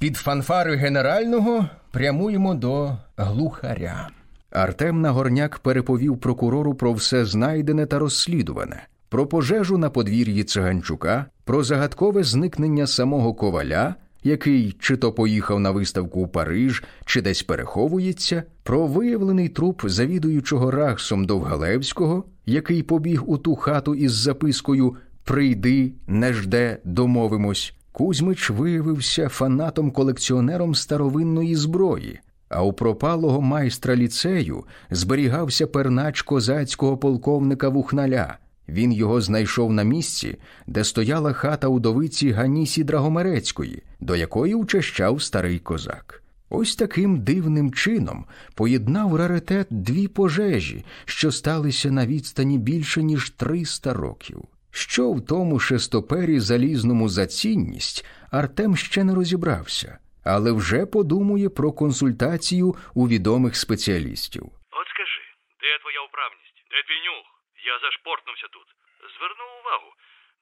B: під фанфари генерального прямуємо до глухаря. Артем Нагорняк переповів прокурору про все знайдене та розслідуване, про пожежу на подвір'ї Циганчука, про загадкове зникнення самого коваля, який чи то поїхав на виставку у Париж, чи десь переховується, про виявлений труп завідуючого Рахсом Довгалевського, який побіг у ту хату із запискою Прийди, не жде, домовимось, Кузьмич виявився фанатом-колекціонером старовинної зброї, а у пропалого майстра ліцею зберігався пернач козацького полковника Вухналя. Він його знайшов на місці, де стояла хата удовиці Ганісі Драгомерецької, до якої учащав старий козак. Ось таким дивним чином поєднав раритет дві пожежі, що сталися на відстані більше ніж 300 років. Що в тому шестопері залізному за цінність Артем ще не розібрався, але вже подумує про консультацію у відомих спеціалістів.
K: От скажи, де твоя управність? Де твій нюх? Я зашпортнувся тут. Звернув увагу.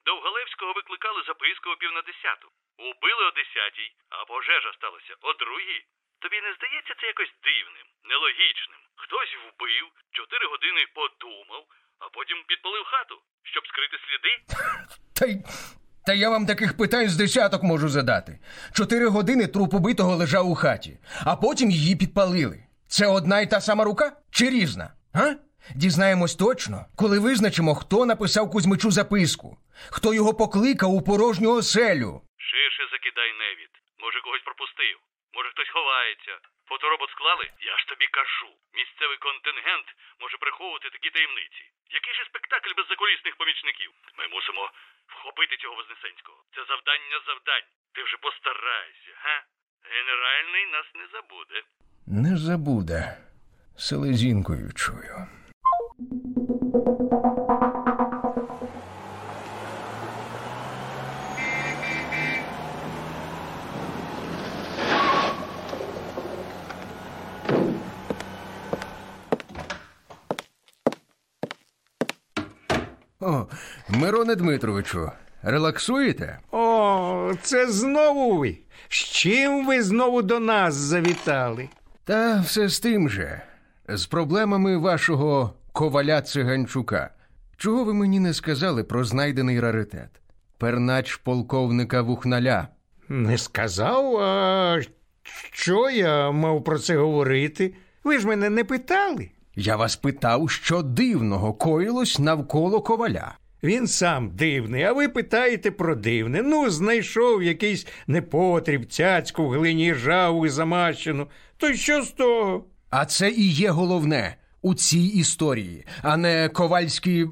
K: Довгалевського викликали записку о пів на десяту. Убили о десятій, а пожежа сталася о другій. Тобі не здається це якось дивним, нелогічним. Хтось вбив, чотири години подумав, а потім підпалив хату, щоб скрити сліди?
B: Та й та я вам таких питань з десяток можу задати. Чотири години труп убитого лежав у хаті, а потім її підпалили. Це одна й та сама рука чи різна? А? Дізнаємось точно, коли визначимо, хто написав Кузьмичу записку, хто його покликав у порожню оселю.
K: Ширше закидай невід. Може, когось пропустив. Може, хтось ховається. Фоторобот склали? Я ж тобі кажу. Місцевий контингент може приховувати такі таємниці. Який же спектакль без закулісних помічників? Ми мусимо вхопити цього Вознесенського. Це завдання завдань. Ти вже постарайся, га? Генеральний нас не забуде.
B: Не забуде. Селезінкою чую. Мироне Дмитровичу, релаксуєте?
F: О, це знову ви. З чим ви знову до нас завітали?
B: Та все з тим же, з проблемами вашого коваля циганчука. Чого ви мені не сказали про знайдений раритет? Пернач полковника Вухналя.
F: Не сказав, а що я мав про це говорити? Ви ж мене не питали.
B: Я вас питав, що дивного коїлось навколо коваля.
F: Він сам дивний, а ви питаєте про дивне. Ну, знайшов якийсь непотріб, цяцьку в глині ржаву і замащену. То що з того?
B: А це і є головне у цій історії, а не ковальські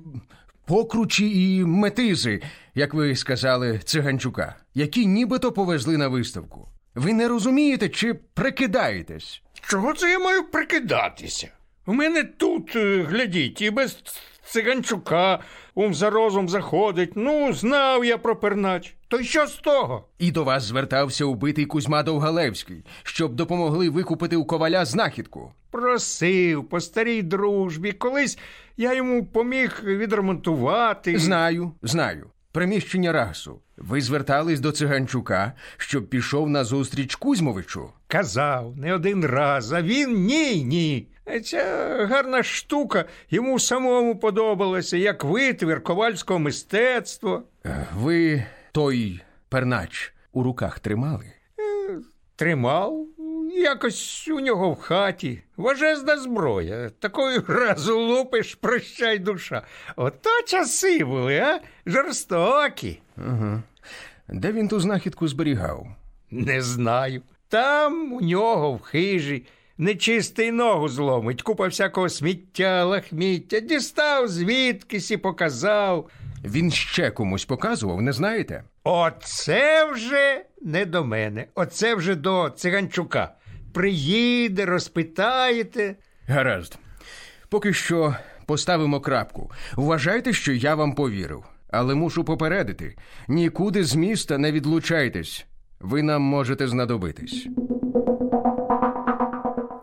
B: покручі і метизи, як ви сказали, циганчука, які нібито повезли на виставку. Ви не розумієте чи прикидаєтесь?
F: Чого це я маю прикидатися? У мене тут, е, глядіть, і без циганчука ум за розум заходить. Ну, знав я про пернач. То що з того?
B: І до вас звертався убитий Кузьма Довгалевський, щоб допомогли викупити у коваля знахідку.
F: Просив по старій дружбі. Колись я йому поміг відремонтувати.
B: Знаю, знаю. Приміщення расу. Ви звертались до циганчука, щоб пішов на зустріч Кузьмовичу.
F: Казав не один раз, а він ні, ні. Ця гарна штука йому самому подобалася, як витвір ковальського мистецтва.
B: Ви той пернач у руках тримали?
F: Тримав. Якось у нього в хаті. Важезна зброя. Такою разу лупиш, прощай душа. Ото часи були, а? Жорстокі.
B: Ага. Де він ту знахідку зберігав?
F: Не знаю. Там у нього в хижі нечистий ногу зломить, купа всякого сміття, лахміття, дістав звідкись і показав.
B: Він ще комусь показував, не знаєте?
F: Оце вже не до мене, оце вже до циганчука. Приїде, розпитаєте.
B: Гаразд. Поки що поставимо крапку. Вважайте, що я вам повірив, але мушу попередити: нікуди з міста не відлучайтесь. Ви нам можете знадобитись.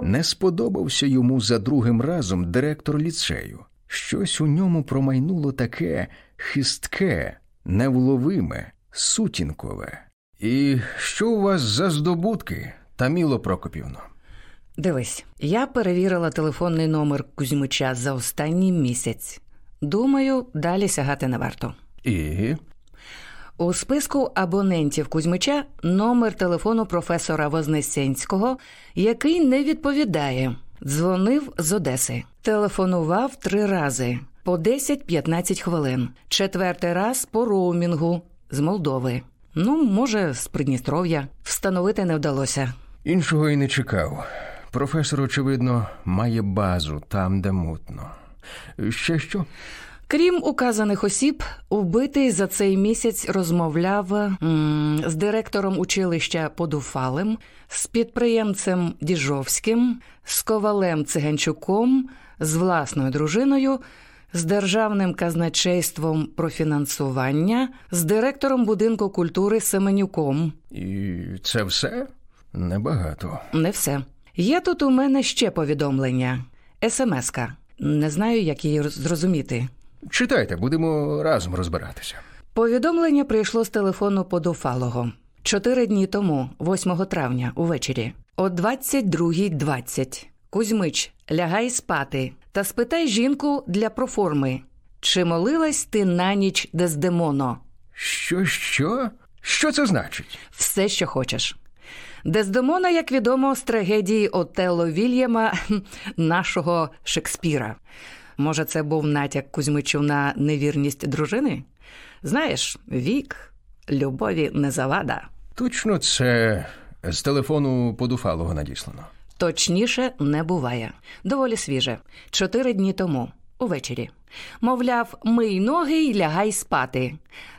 B: Не сподобався йому за другим разом директор ліцею. Щось у ньому промайнуло таке хистке, невловиме, сутінкове. І що у вас за здобутки, Таміло Прокопівно?
E: Дивись, я перевірила телефонний номер Кузьмича за останній місяць. Думаю, далі сягати не варто.
B: І
E: У списку абонентів Кузьмича номер телефону професора Вознесенського, який не відповідає. Дзвонив з Одеси. Телефонував три рази по 10-15 хвилин. Четвертий раз по роумінгу з Молдови. Ну, може, з Придністров'я. Встановити не вдалося.
B: Іншого і не чекав. Професор, очевидно, має базу там, де мутно. Ще що?
E: Крім указаних осіб, вбитий за цей місяць розмовляв м, з директором училища Подуфалем, з підприємцем Діжовським, з ковалем Циганчуком, з власною дружиною, з державним казначейством про фінансування, з директором будинку культури Семенюком.
B: І це все? Небагато.
E: Не все. Є тут у мене ще повідомлення. СМС-ка. Не знаю, як її зрозуміти.
B: Читайте, будемо разом розбиратися.
E: Повідомлення прийшло з телефону подофалого. Чотири дні тому, 8 травня, увечері, о 22.20. Кузьмич, лягай спати та спитай жінку для проформи. Чи молилась ти на ніч Дездемоно?
B: Що, що? Що це значить?
E: Все, що хочеш. Дездемона, як відомо, з трагедії Отелло Вільяма нашого Шекспіра. Може, це був натяк Кузьмичу на невірність дружини? Знаєш, вік любові не завада.
B: Точно це з телефону подуфалого надіслано.
E: Точніше не буває. Доволі свіже. Чотири дні тому, увечері. Мовляв, мий ноги й лягай спати.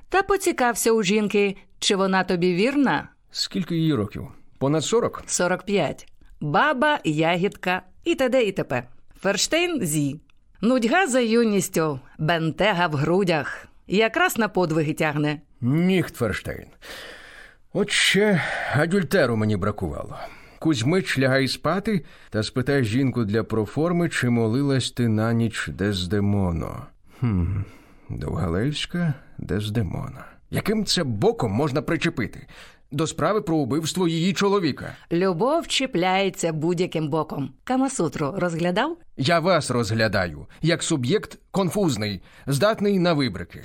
E: Та поцікався у жінки, чи вона тобі вірна?
B: Скільки її років? Понад 40?
E: 45. Баба, ягідка і т.д. і т.п. Ферштейн зі. Нудьга за юністю, бентега в грудях. Якраз на подвиги тягне.
B: Ніхтферштейн. От ще адюльтеру мені бракувало. Кузьмич лягай спати та спитай жінку для проформи, чи молилась ти на ніч Дездемоно. Хм, Довгалевська Дездемона. Яким це боком можна причепити? До справи про убивство її чоловіка.
E: Любов чіпляється будь-яким боком. Камасутру розглядав?
B: Я вас розглядаю, як суб'єкт конфузний, здатний на вибрики.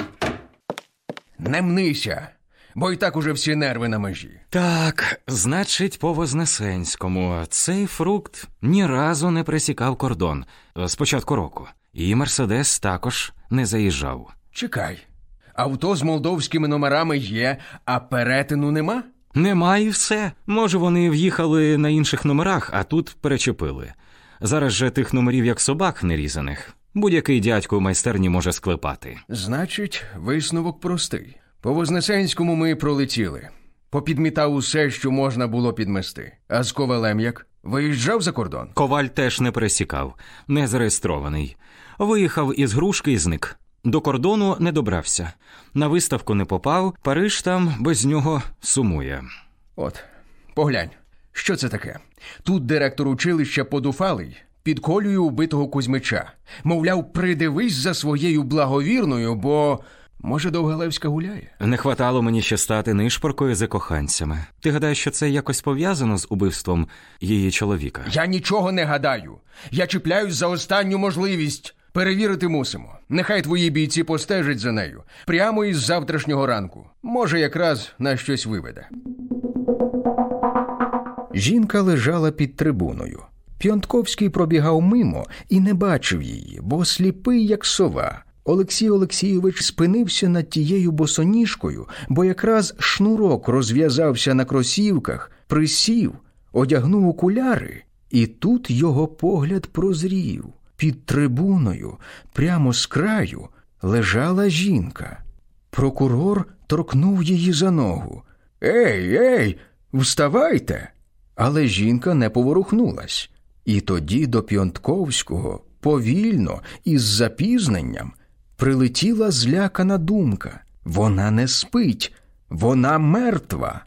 B: Не мнися, бо й так уже всі нерви на межі.
D: Так, значить, по Вознесенському цей фрукт ні разу не присікав кордон з початку року, і Мерседес також не заїжджав.
B: Чекай. Авто з молдовськими номерами є, а перетину нема?
D: Нема і все. Може, вони в'їхали на інших номерах, а тут перечепили. Зараз же тих номерів, як собак нерізаних. Будь-який дядько в майстерні може склепати.
B: Значить, висновок простий. По Вознесенському ми пролетіли. Попідмітав усе, що можна було підмести. А з ковалем як? Виїжджав за кордон?
D: Коваль теж не пересікав, не зареєстрований. Виїхав із грушки і зник. До кордону не добрався. На виставку не попав, Париж там без нього сумує.
B: От, поглянь, що це таке? Тут директор училища подуфалий під колею убитого Кузьмича. Мовляв, придивись за своєю благовірною, бо може Довгалевська гуляє.
D: Не хватало мені ще стати нишпоркою за коханцями. Ти гадаєш, що це якось пов'язано з убивством її чоловіка?
B: Я нічого не гадаю. Я чіпляюсь за останню можливість. Перевірити мусимо. Нехай твої бійці постежать за нею прямо із завтрашнього ранку. Може, якраз на щось виведе. Жінка лежала під трибуною. Пьонтковський пробігав мимо і не бачив її, бо сліпий, як сова. Олексій Олексійович спинився над тією босоніжкою, бо якраз шнурок розв'язався на кросівках, присів, одягнув окуляри, і тут його погляд прозрів. Під трибуною, прямо з краю, лежала жінка. Прокурор торкнув її за ногу. Ей, ей, вставайте! Але жінка не поворухнулась. І тоді до Пьонтковського повільно і з запізненням прилетіла злякана думка. Вона не спить, вона мертва.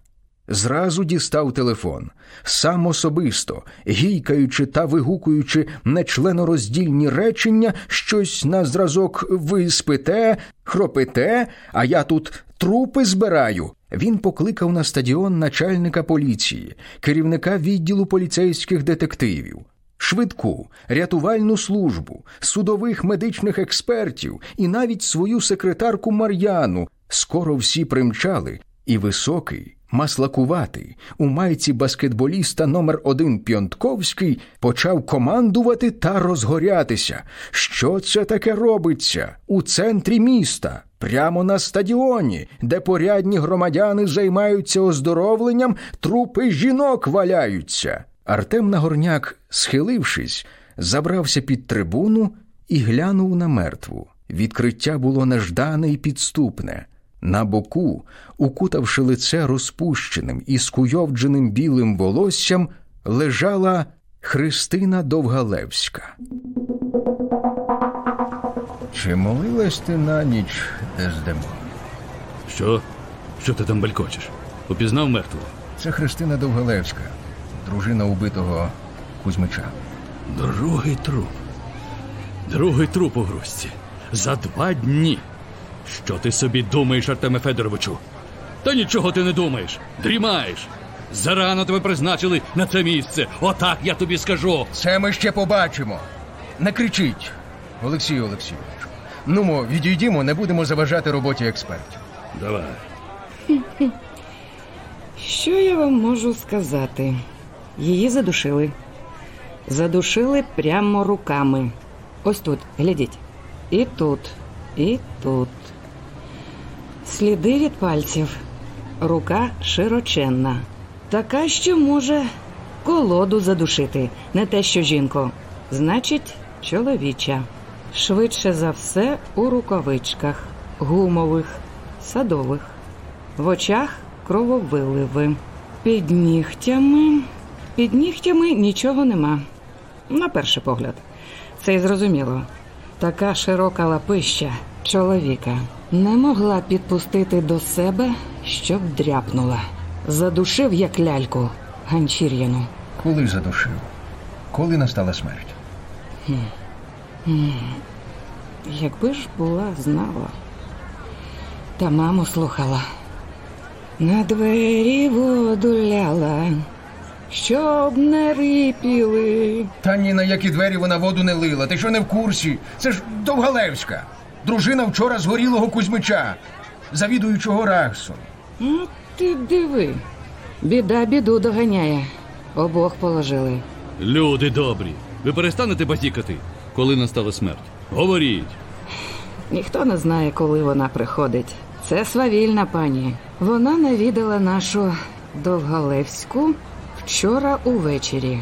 B: Зразу дістав телефон, сам особисто, гійкаючи та вигукуючи нечленороздільні речення, щось на зразок ви спите, хропите, а я тут трупи збираю. Він покликав на стадіон начальника поліції, керівника відділу поліцейських детективів, швидку, рятувальну службу, судових медичних експертів і навіть свою секретарку Мар'яну. Скоро всі примчали, і високий, маслакуватий, у майці баскетболіста номер 1 Пьонтковський почав командувати та розгорятися. Що це таке робиться? У центрі міста, прямо на стадіоні, де порядні громадяни займаються оздоровленням, трупи жінок валяються. Артем Нагорняк, схилившись, забрався під трибуну і глянув на мертву. Відкриття було неждане і підступне. На боку, укутавши лице розпущеним і скуйовдженим білим волоссям, лежала Христина Довгалевська. Чи молилась ти на ніч, Дездемо?
K: Що? Що ти там белькочеш? Упізнав мертву?
B: Це Христина Довгалевська, дружина убитого Кузьмича.
K: Другий труп. Другий труп у грузці. За два дні. Що ти собі думаєш, Артеме Федоровичу? Та нічого ти не думаєш. Дрімаєш. Зарано тебе призначили на це місце. Отак я тобі скажу.
B: Це ми ще побачимо. Не кричіть, Олексію Олексійовичу. Нумо, відійдімо, не будемо заважати роботі експертів.
K: Давай.
E: Що я вам можу сказати? Її задушили. Задушили прямо руками. Ось тут, глядіть. І тут, і тут. Сліди від пальців. Рука широченна. Така, що може колоду задушити, не те, що жінку. Значить, чоловіча. Швидше за все у рукавичках, гумових, садових. В очах крововиливи. Під нігтями. Під нігтями нічого нема. На перший погляд. Це й зрозуміло. Така широка лапища чоловіка не могла підпустити до себе, щоб дряпнула. Задушив, як ляльку, ганчір'яну.
B: Коли задушив? Коли настала смерть?
E: Якби ж була знала. Та маму слухала. На двері воду ляла, щоб не рипіли.
B: Та ні на які двері вона воду не лила. Ти що не в курсі? Це ж Довгалевська. Дружина вчора згорілого Кузьмича, завідуючого Рахсом.
E: Ну, ти диви. Біда біду доганяє. Обох положили.
K: Люди добрі. Ви перестанете базікати, коли настала смерть. Говоріть.
E: Ніхто не знає, коли вона приходить. Це свавільна пані. Вона навідала нашу Довгалевську вчора увечері,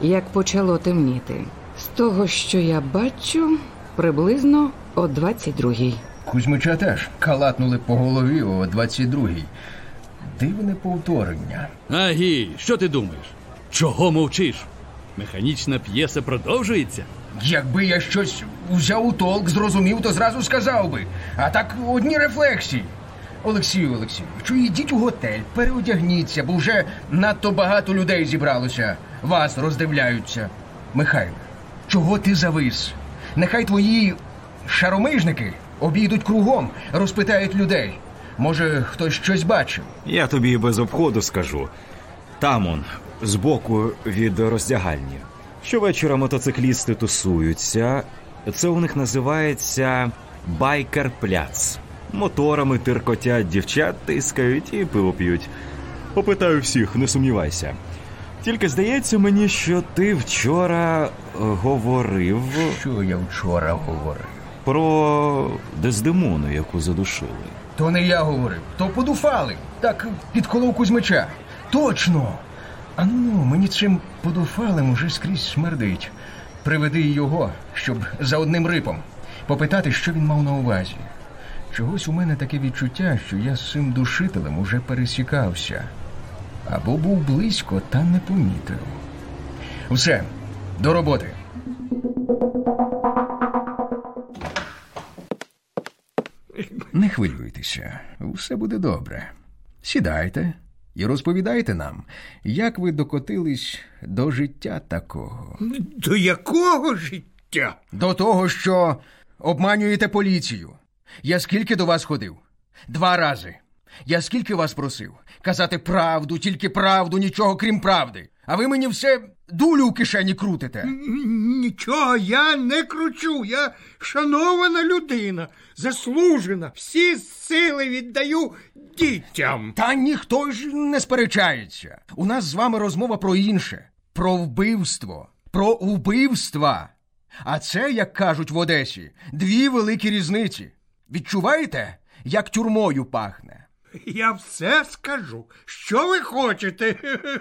E: як почало темніти. З того, що я бачу, приблизно о 22-й.
B: Кузьмича теж калатнули по голові о 22-й. Дивне повторення.
K: Агі, що ти думаєш? Чого мовчиш? Механічна п'єса продовжується?
B: Якби я щось взяв у толк, зрозумів, то зразу сказав би. А так одні рефлексії. Олексію Олексійовичу, йдіть у готель, переодягніться, бо вже надто багато людей зібралося. Вас роздивляються. Михайло, чого ти завис? Нехай твої шаромижники обійдуть кругом, розпитають людей. Може, хтось щось бачив.
D: Я тобі без обходу скажу. Там он, збоку від роздягальні. Щовечора мотоциклісти тусуються. Це у них називається байкер-пляц. Моторами тиркотять дівчат, тискають і пиво п'ють. Попитаю всіх, не сумнівайся. Тільки здається мені, що ти вчора е, говорив
B: Що я вчора говорив?
D: про Дездемону, яку задушили.
B: То не я говорив, то подуфали. Так підколов Кузьмича. Точно. А ну ну, мені цим подуфалем уже скрізь смердить. Приведи його, щоб за одним рипом попитати, що він мав на увазі. Чогось у мене таке відчуття, що я з цим душителем уже пересікався. Або був близько, та не помітив. Все, до роботи. Не хвилюйтеся, все буде добре. Сідайте і розповідайте нам, як ви докотились до життя такого.
F: До якого життя?
B: До того, що обманюєте поліцію. Я скільки до вас ходив? Два рази. Я скільки вас просив? Казати правду, тільки правду, нічого крім правди. А ви мені все дулю у кишені крутите?
F: Нічого я не кручу. Я шанована людина, заслужена. Всі сили віддаю дітям.
B: Та ніхто ж не сперечається. У нас з вами розмова про інше, про вбивство, про вбивства. А це, як кажуть в Одесі, дві великі різниці. Відчуваєте, як тюрмою пахне?
F: Я все скажу. Що ви хочете?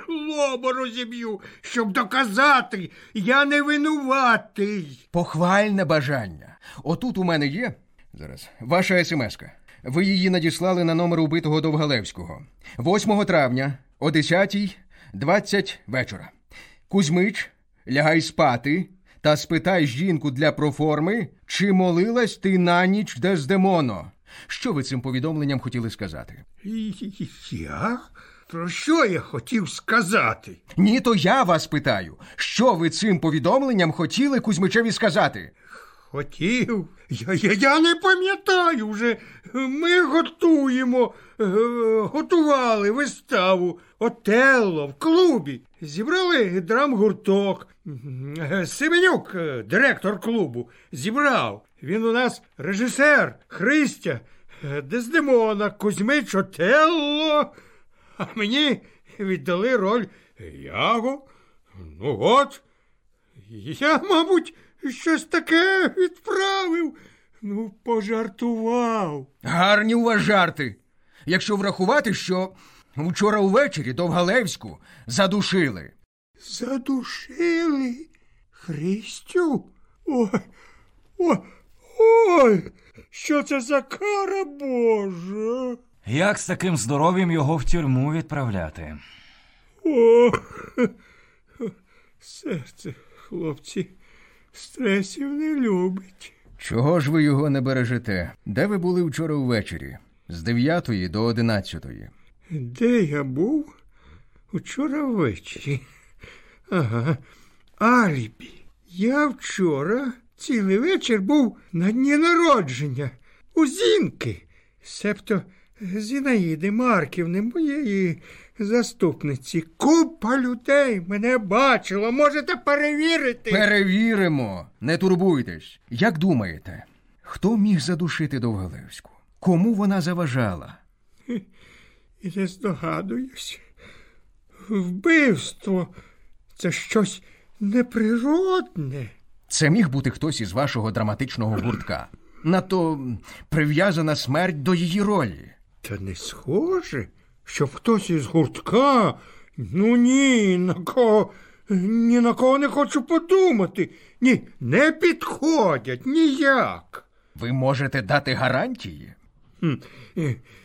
F: Лобо розіб'ю, щоб доказати, я не винуватий.
B: Похвальне бажання. Отут у мене є. Зараз ваша смска. Ви її надіслали на номер убитого Довгалевського. 8 травня о 10.20 вечора. Кузьмич, лягай спати та спитай жінку для проформи, чи молилась ти на ніч Дездемоно. Що ви цим повідомленням хотіли сказати?
F: Я? Про що я хотів сказати?
B: Ні, то я вас питаю. Що ви цим повідомленням хотіли Кузьмичеві сказати?
F: Хотів. Я, я, я не пам'ятаю вже. Ми готуємо, е, готували виставу Отелло в клубі. Зібрали драмгурток. Семенюк, е, директор клубу, зібрав. Він у нас режисер Христя, е, Дездемона, Кузьмич Отелло. А мені віддали роль Яго. Ну от. Я, мабуть, щось таке відправив. Ну, пожартував.
B: Гарні у вас жарти. Якщо врахувати, що вчора увечері Довгалевську задушили.
F: Задушили Христю? Ой, ой, ой, що це за кара Божа?
D: Як з таким здоров'ям його в тюрму відправляти?
F: О, серце, хлопці, стресів не любить.
B: Чого ж ви його не бережете? Де ви були вчора ввечері? З 9 до 11.
F: Де я був? Учора ввечері. Ага. Алібі. Я вчора цілий вечір був на дні народження у Зінки, себто Зінаїди Марківни, моєї заступниці. Купа людей мене бачила. Можете перевірити.
B: Перевіримо, не турбуйтесь. Як думаєте, хто міг задушити Довгалевську? Кому вона заважала?
F: І не здогадуюсь. Вбивство це щось неприродне.
B: Це міг бути хтось із вашого драматичного гуртка. Надто прив'язана смерть до її ролі.
F: Та не схоже, щоб хтось із гуртка. Ну ні, на кого ні на кого не хочу подумати. Ні, не підходять ніяк.
B: Ви можете дати гарантії?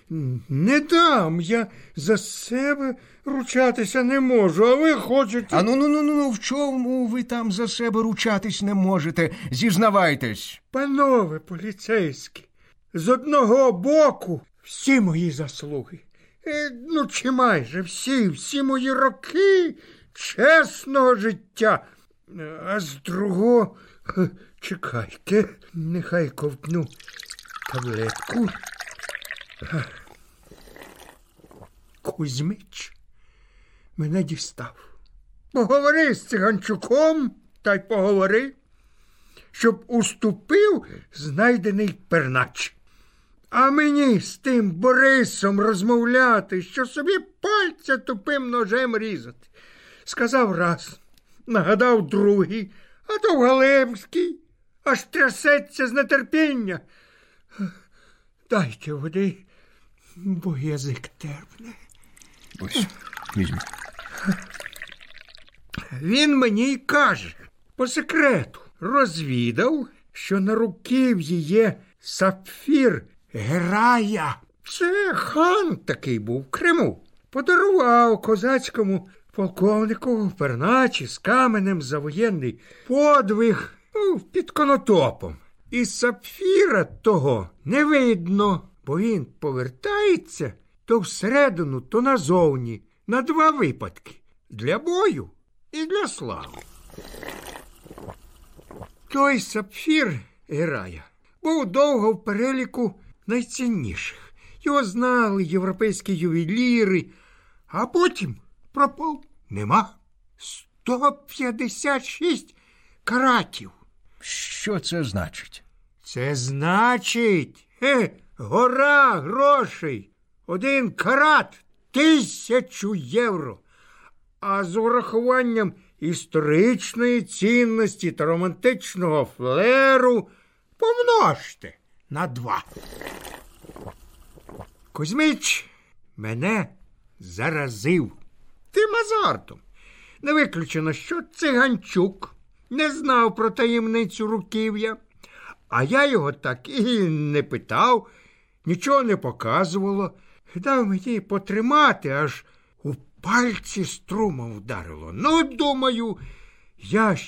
F: Не дам, я за себе ручатися не можу, а ви хочете.
B: А ну ну ну ну в чому ви там за себе ручатись не можете? Зізнавайтесь.
F: Панове поліцейські, з одного боку всі мої заслуги. Е, Ну, чи майже всі, всі мої роки чесного життя. А з другого, чекайте, нехай ковтну таблетку. Кузьмич мене дістав. Поговори з циганчуком та й поговори, щоб уступив знайдений пернач. А мені з тим Борисом розмовляти, що собі пальця тупим ножем різати. Сказав раз, нагадав другий, а то Галемський аж трясеться з нетерпіння. Дайте води, бо язик терпне.
B: Ось, візьміть.
F: Він мені й каже, по секрету розвідав, що на руків'ї є сапфір Герая. Це хан такий був в Криму. Подарував козацькому полковнику перначі з каменем за воєнний подвиг ну, під конотопом. І сапфіра того не видно, бо він повертається то всередину, то назовні, на два випадки для бою і для слави. Той сапфір Герая був довго в переліку найцінніших. Його знали європейські ювеліри, а потім пропав нема. 156 каратів.
B: Що це значить?
F: Це значить, хе, гора грошей. Один карат тисячу євро. А з урахуванням історичної цінності та романтичного флеру помножте на два. Кузьмич мене заразив тим азартом. Не виключено, що циганчук не знав про таємницю руків'я, а я його так і не питав, нічого не показувало. Дав мені потримати, аж у пальці струмом вдарило. Ну, думаю, я що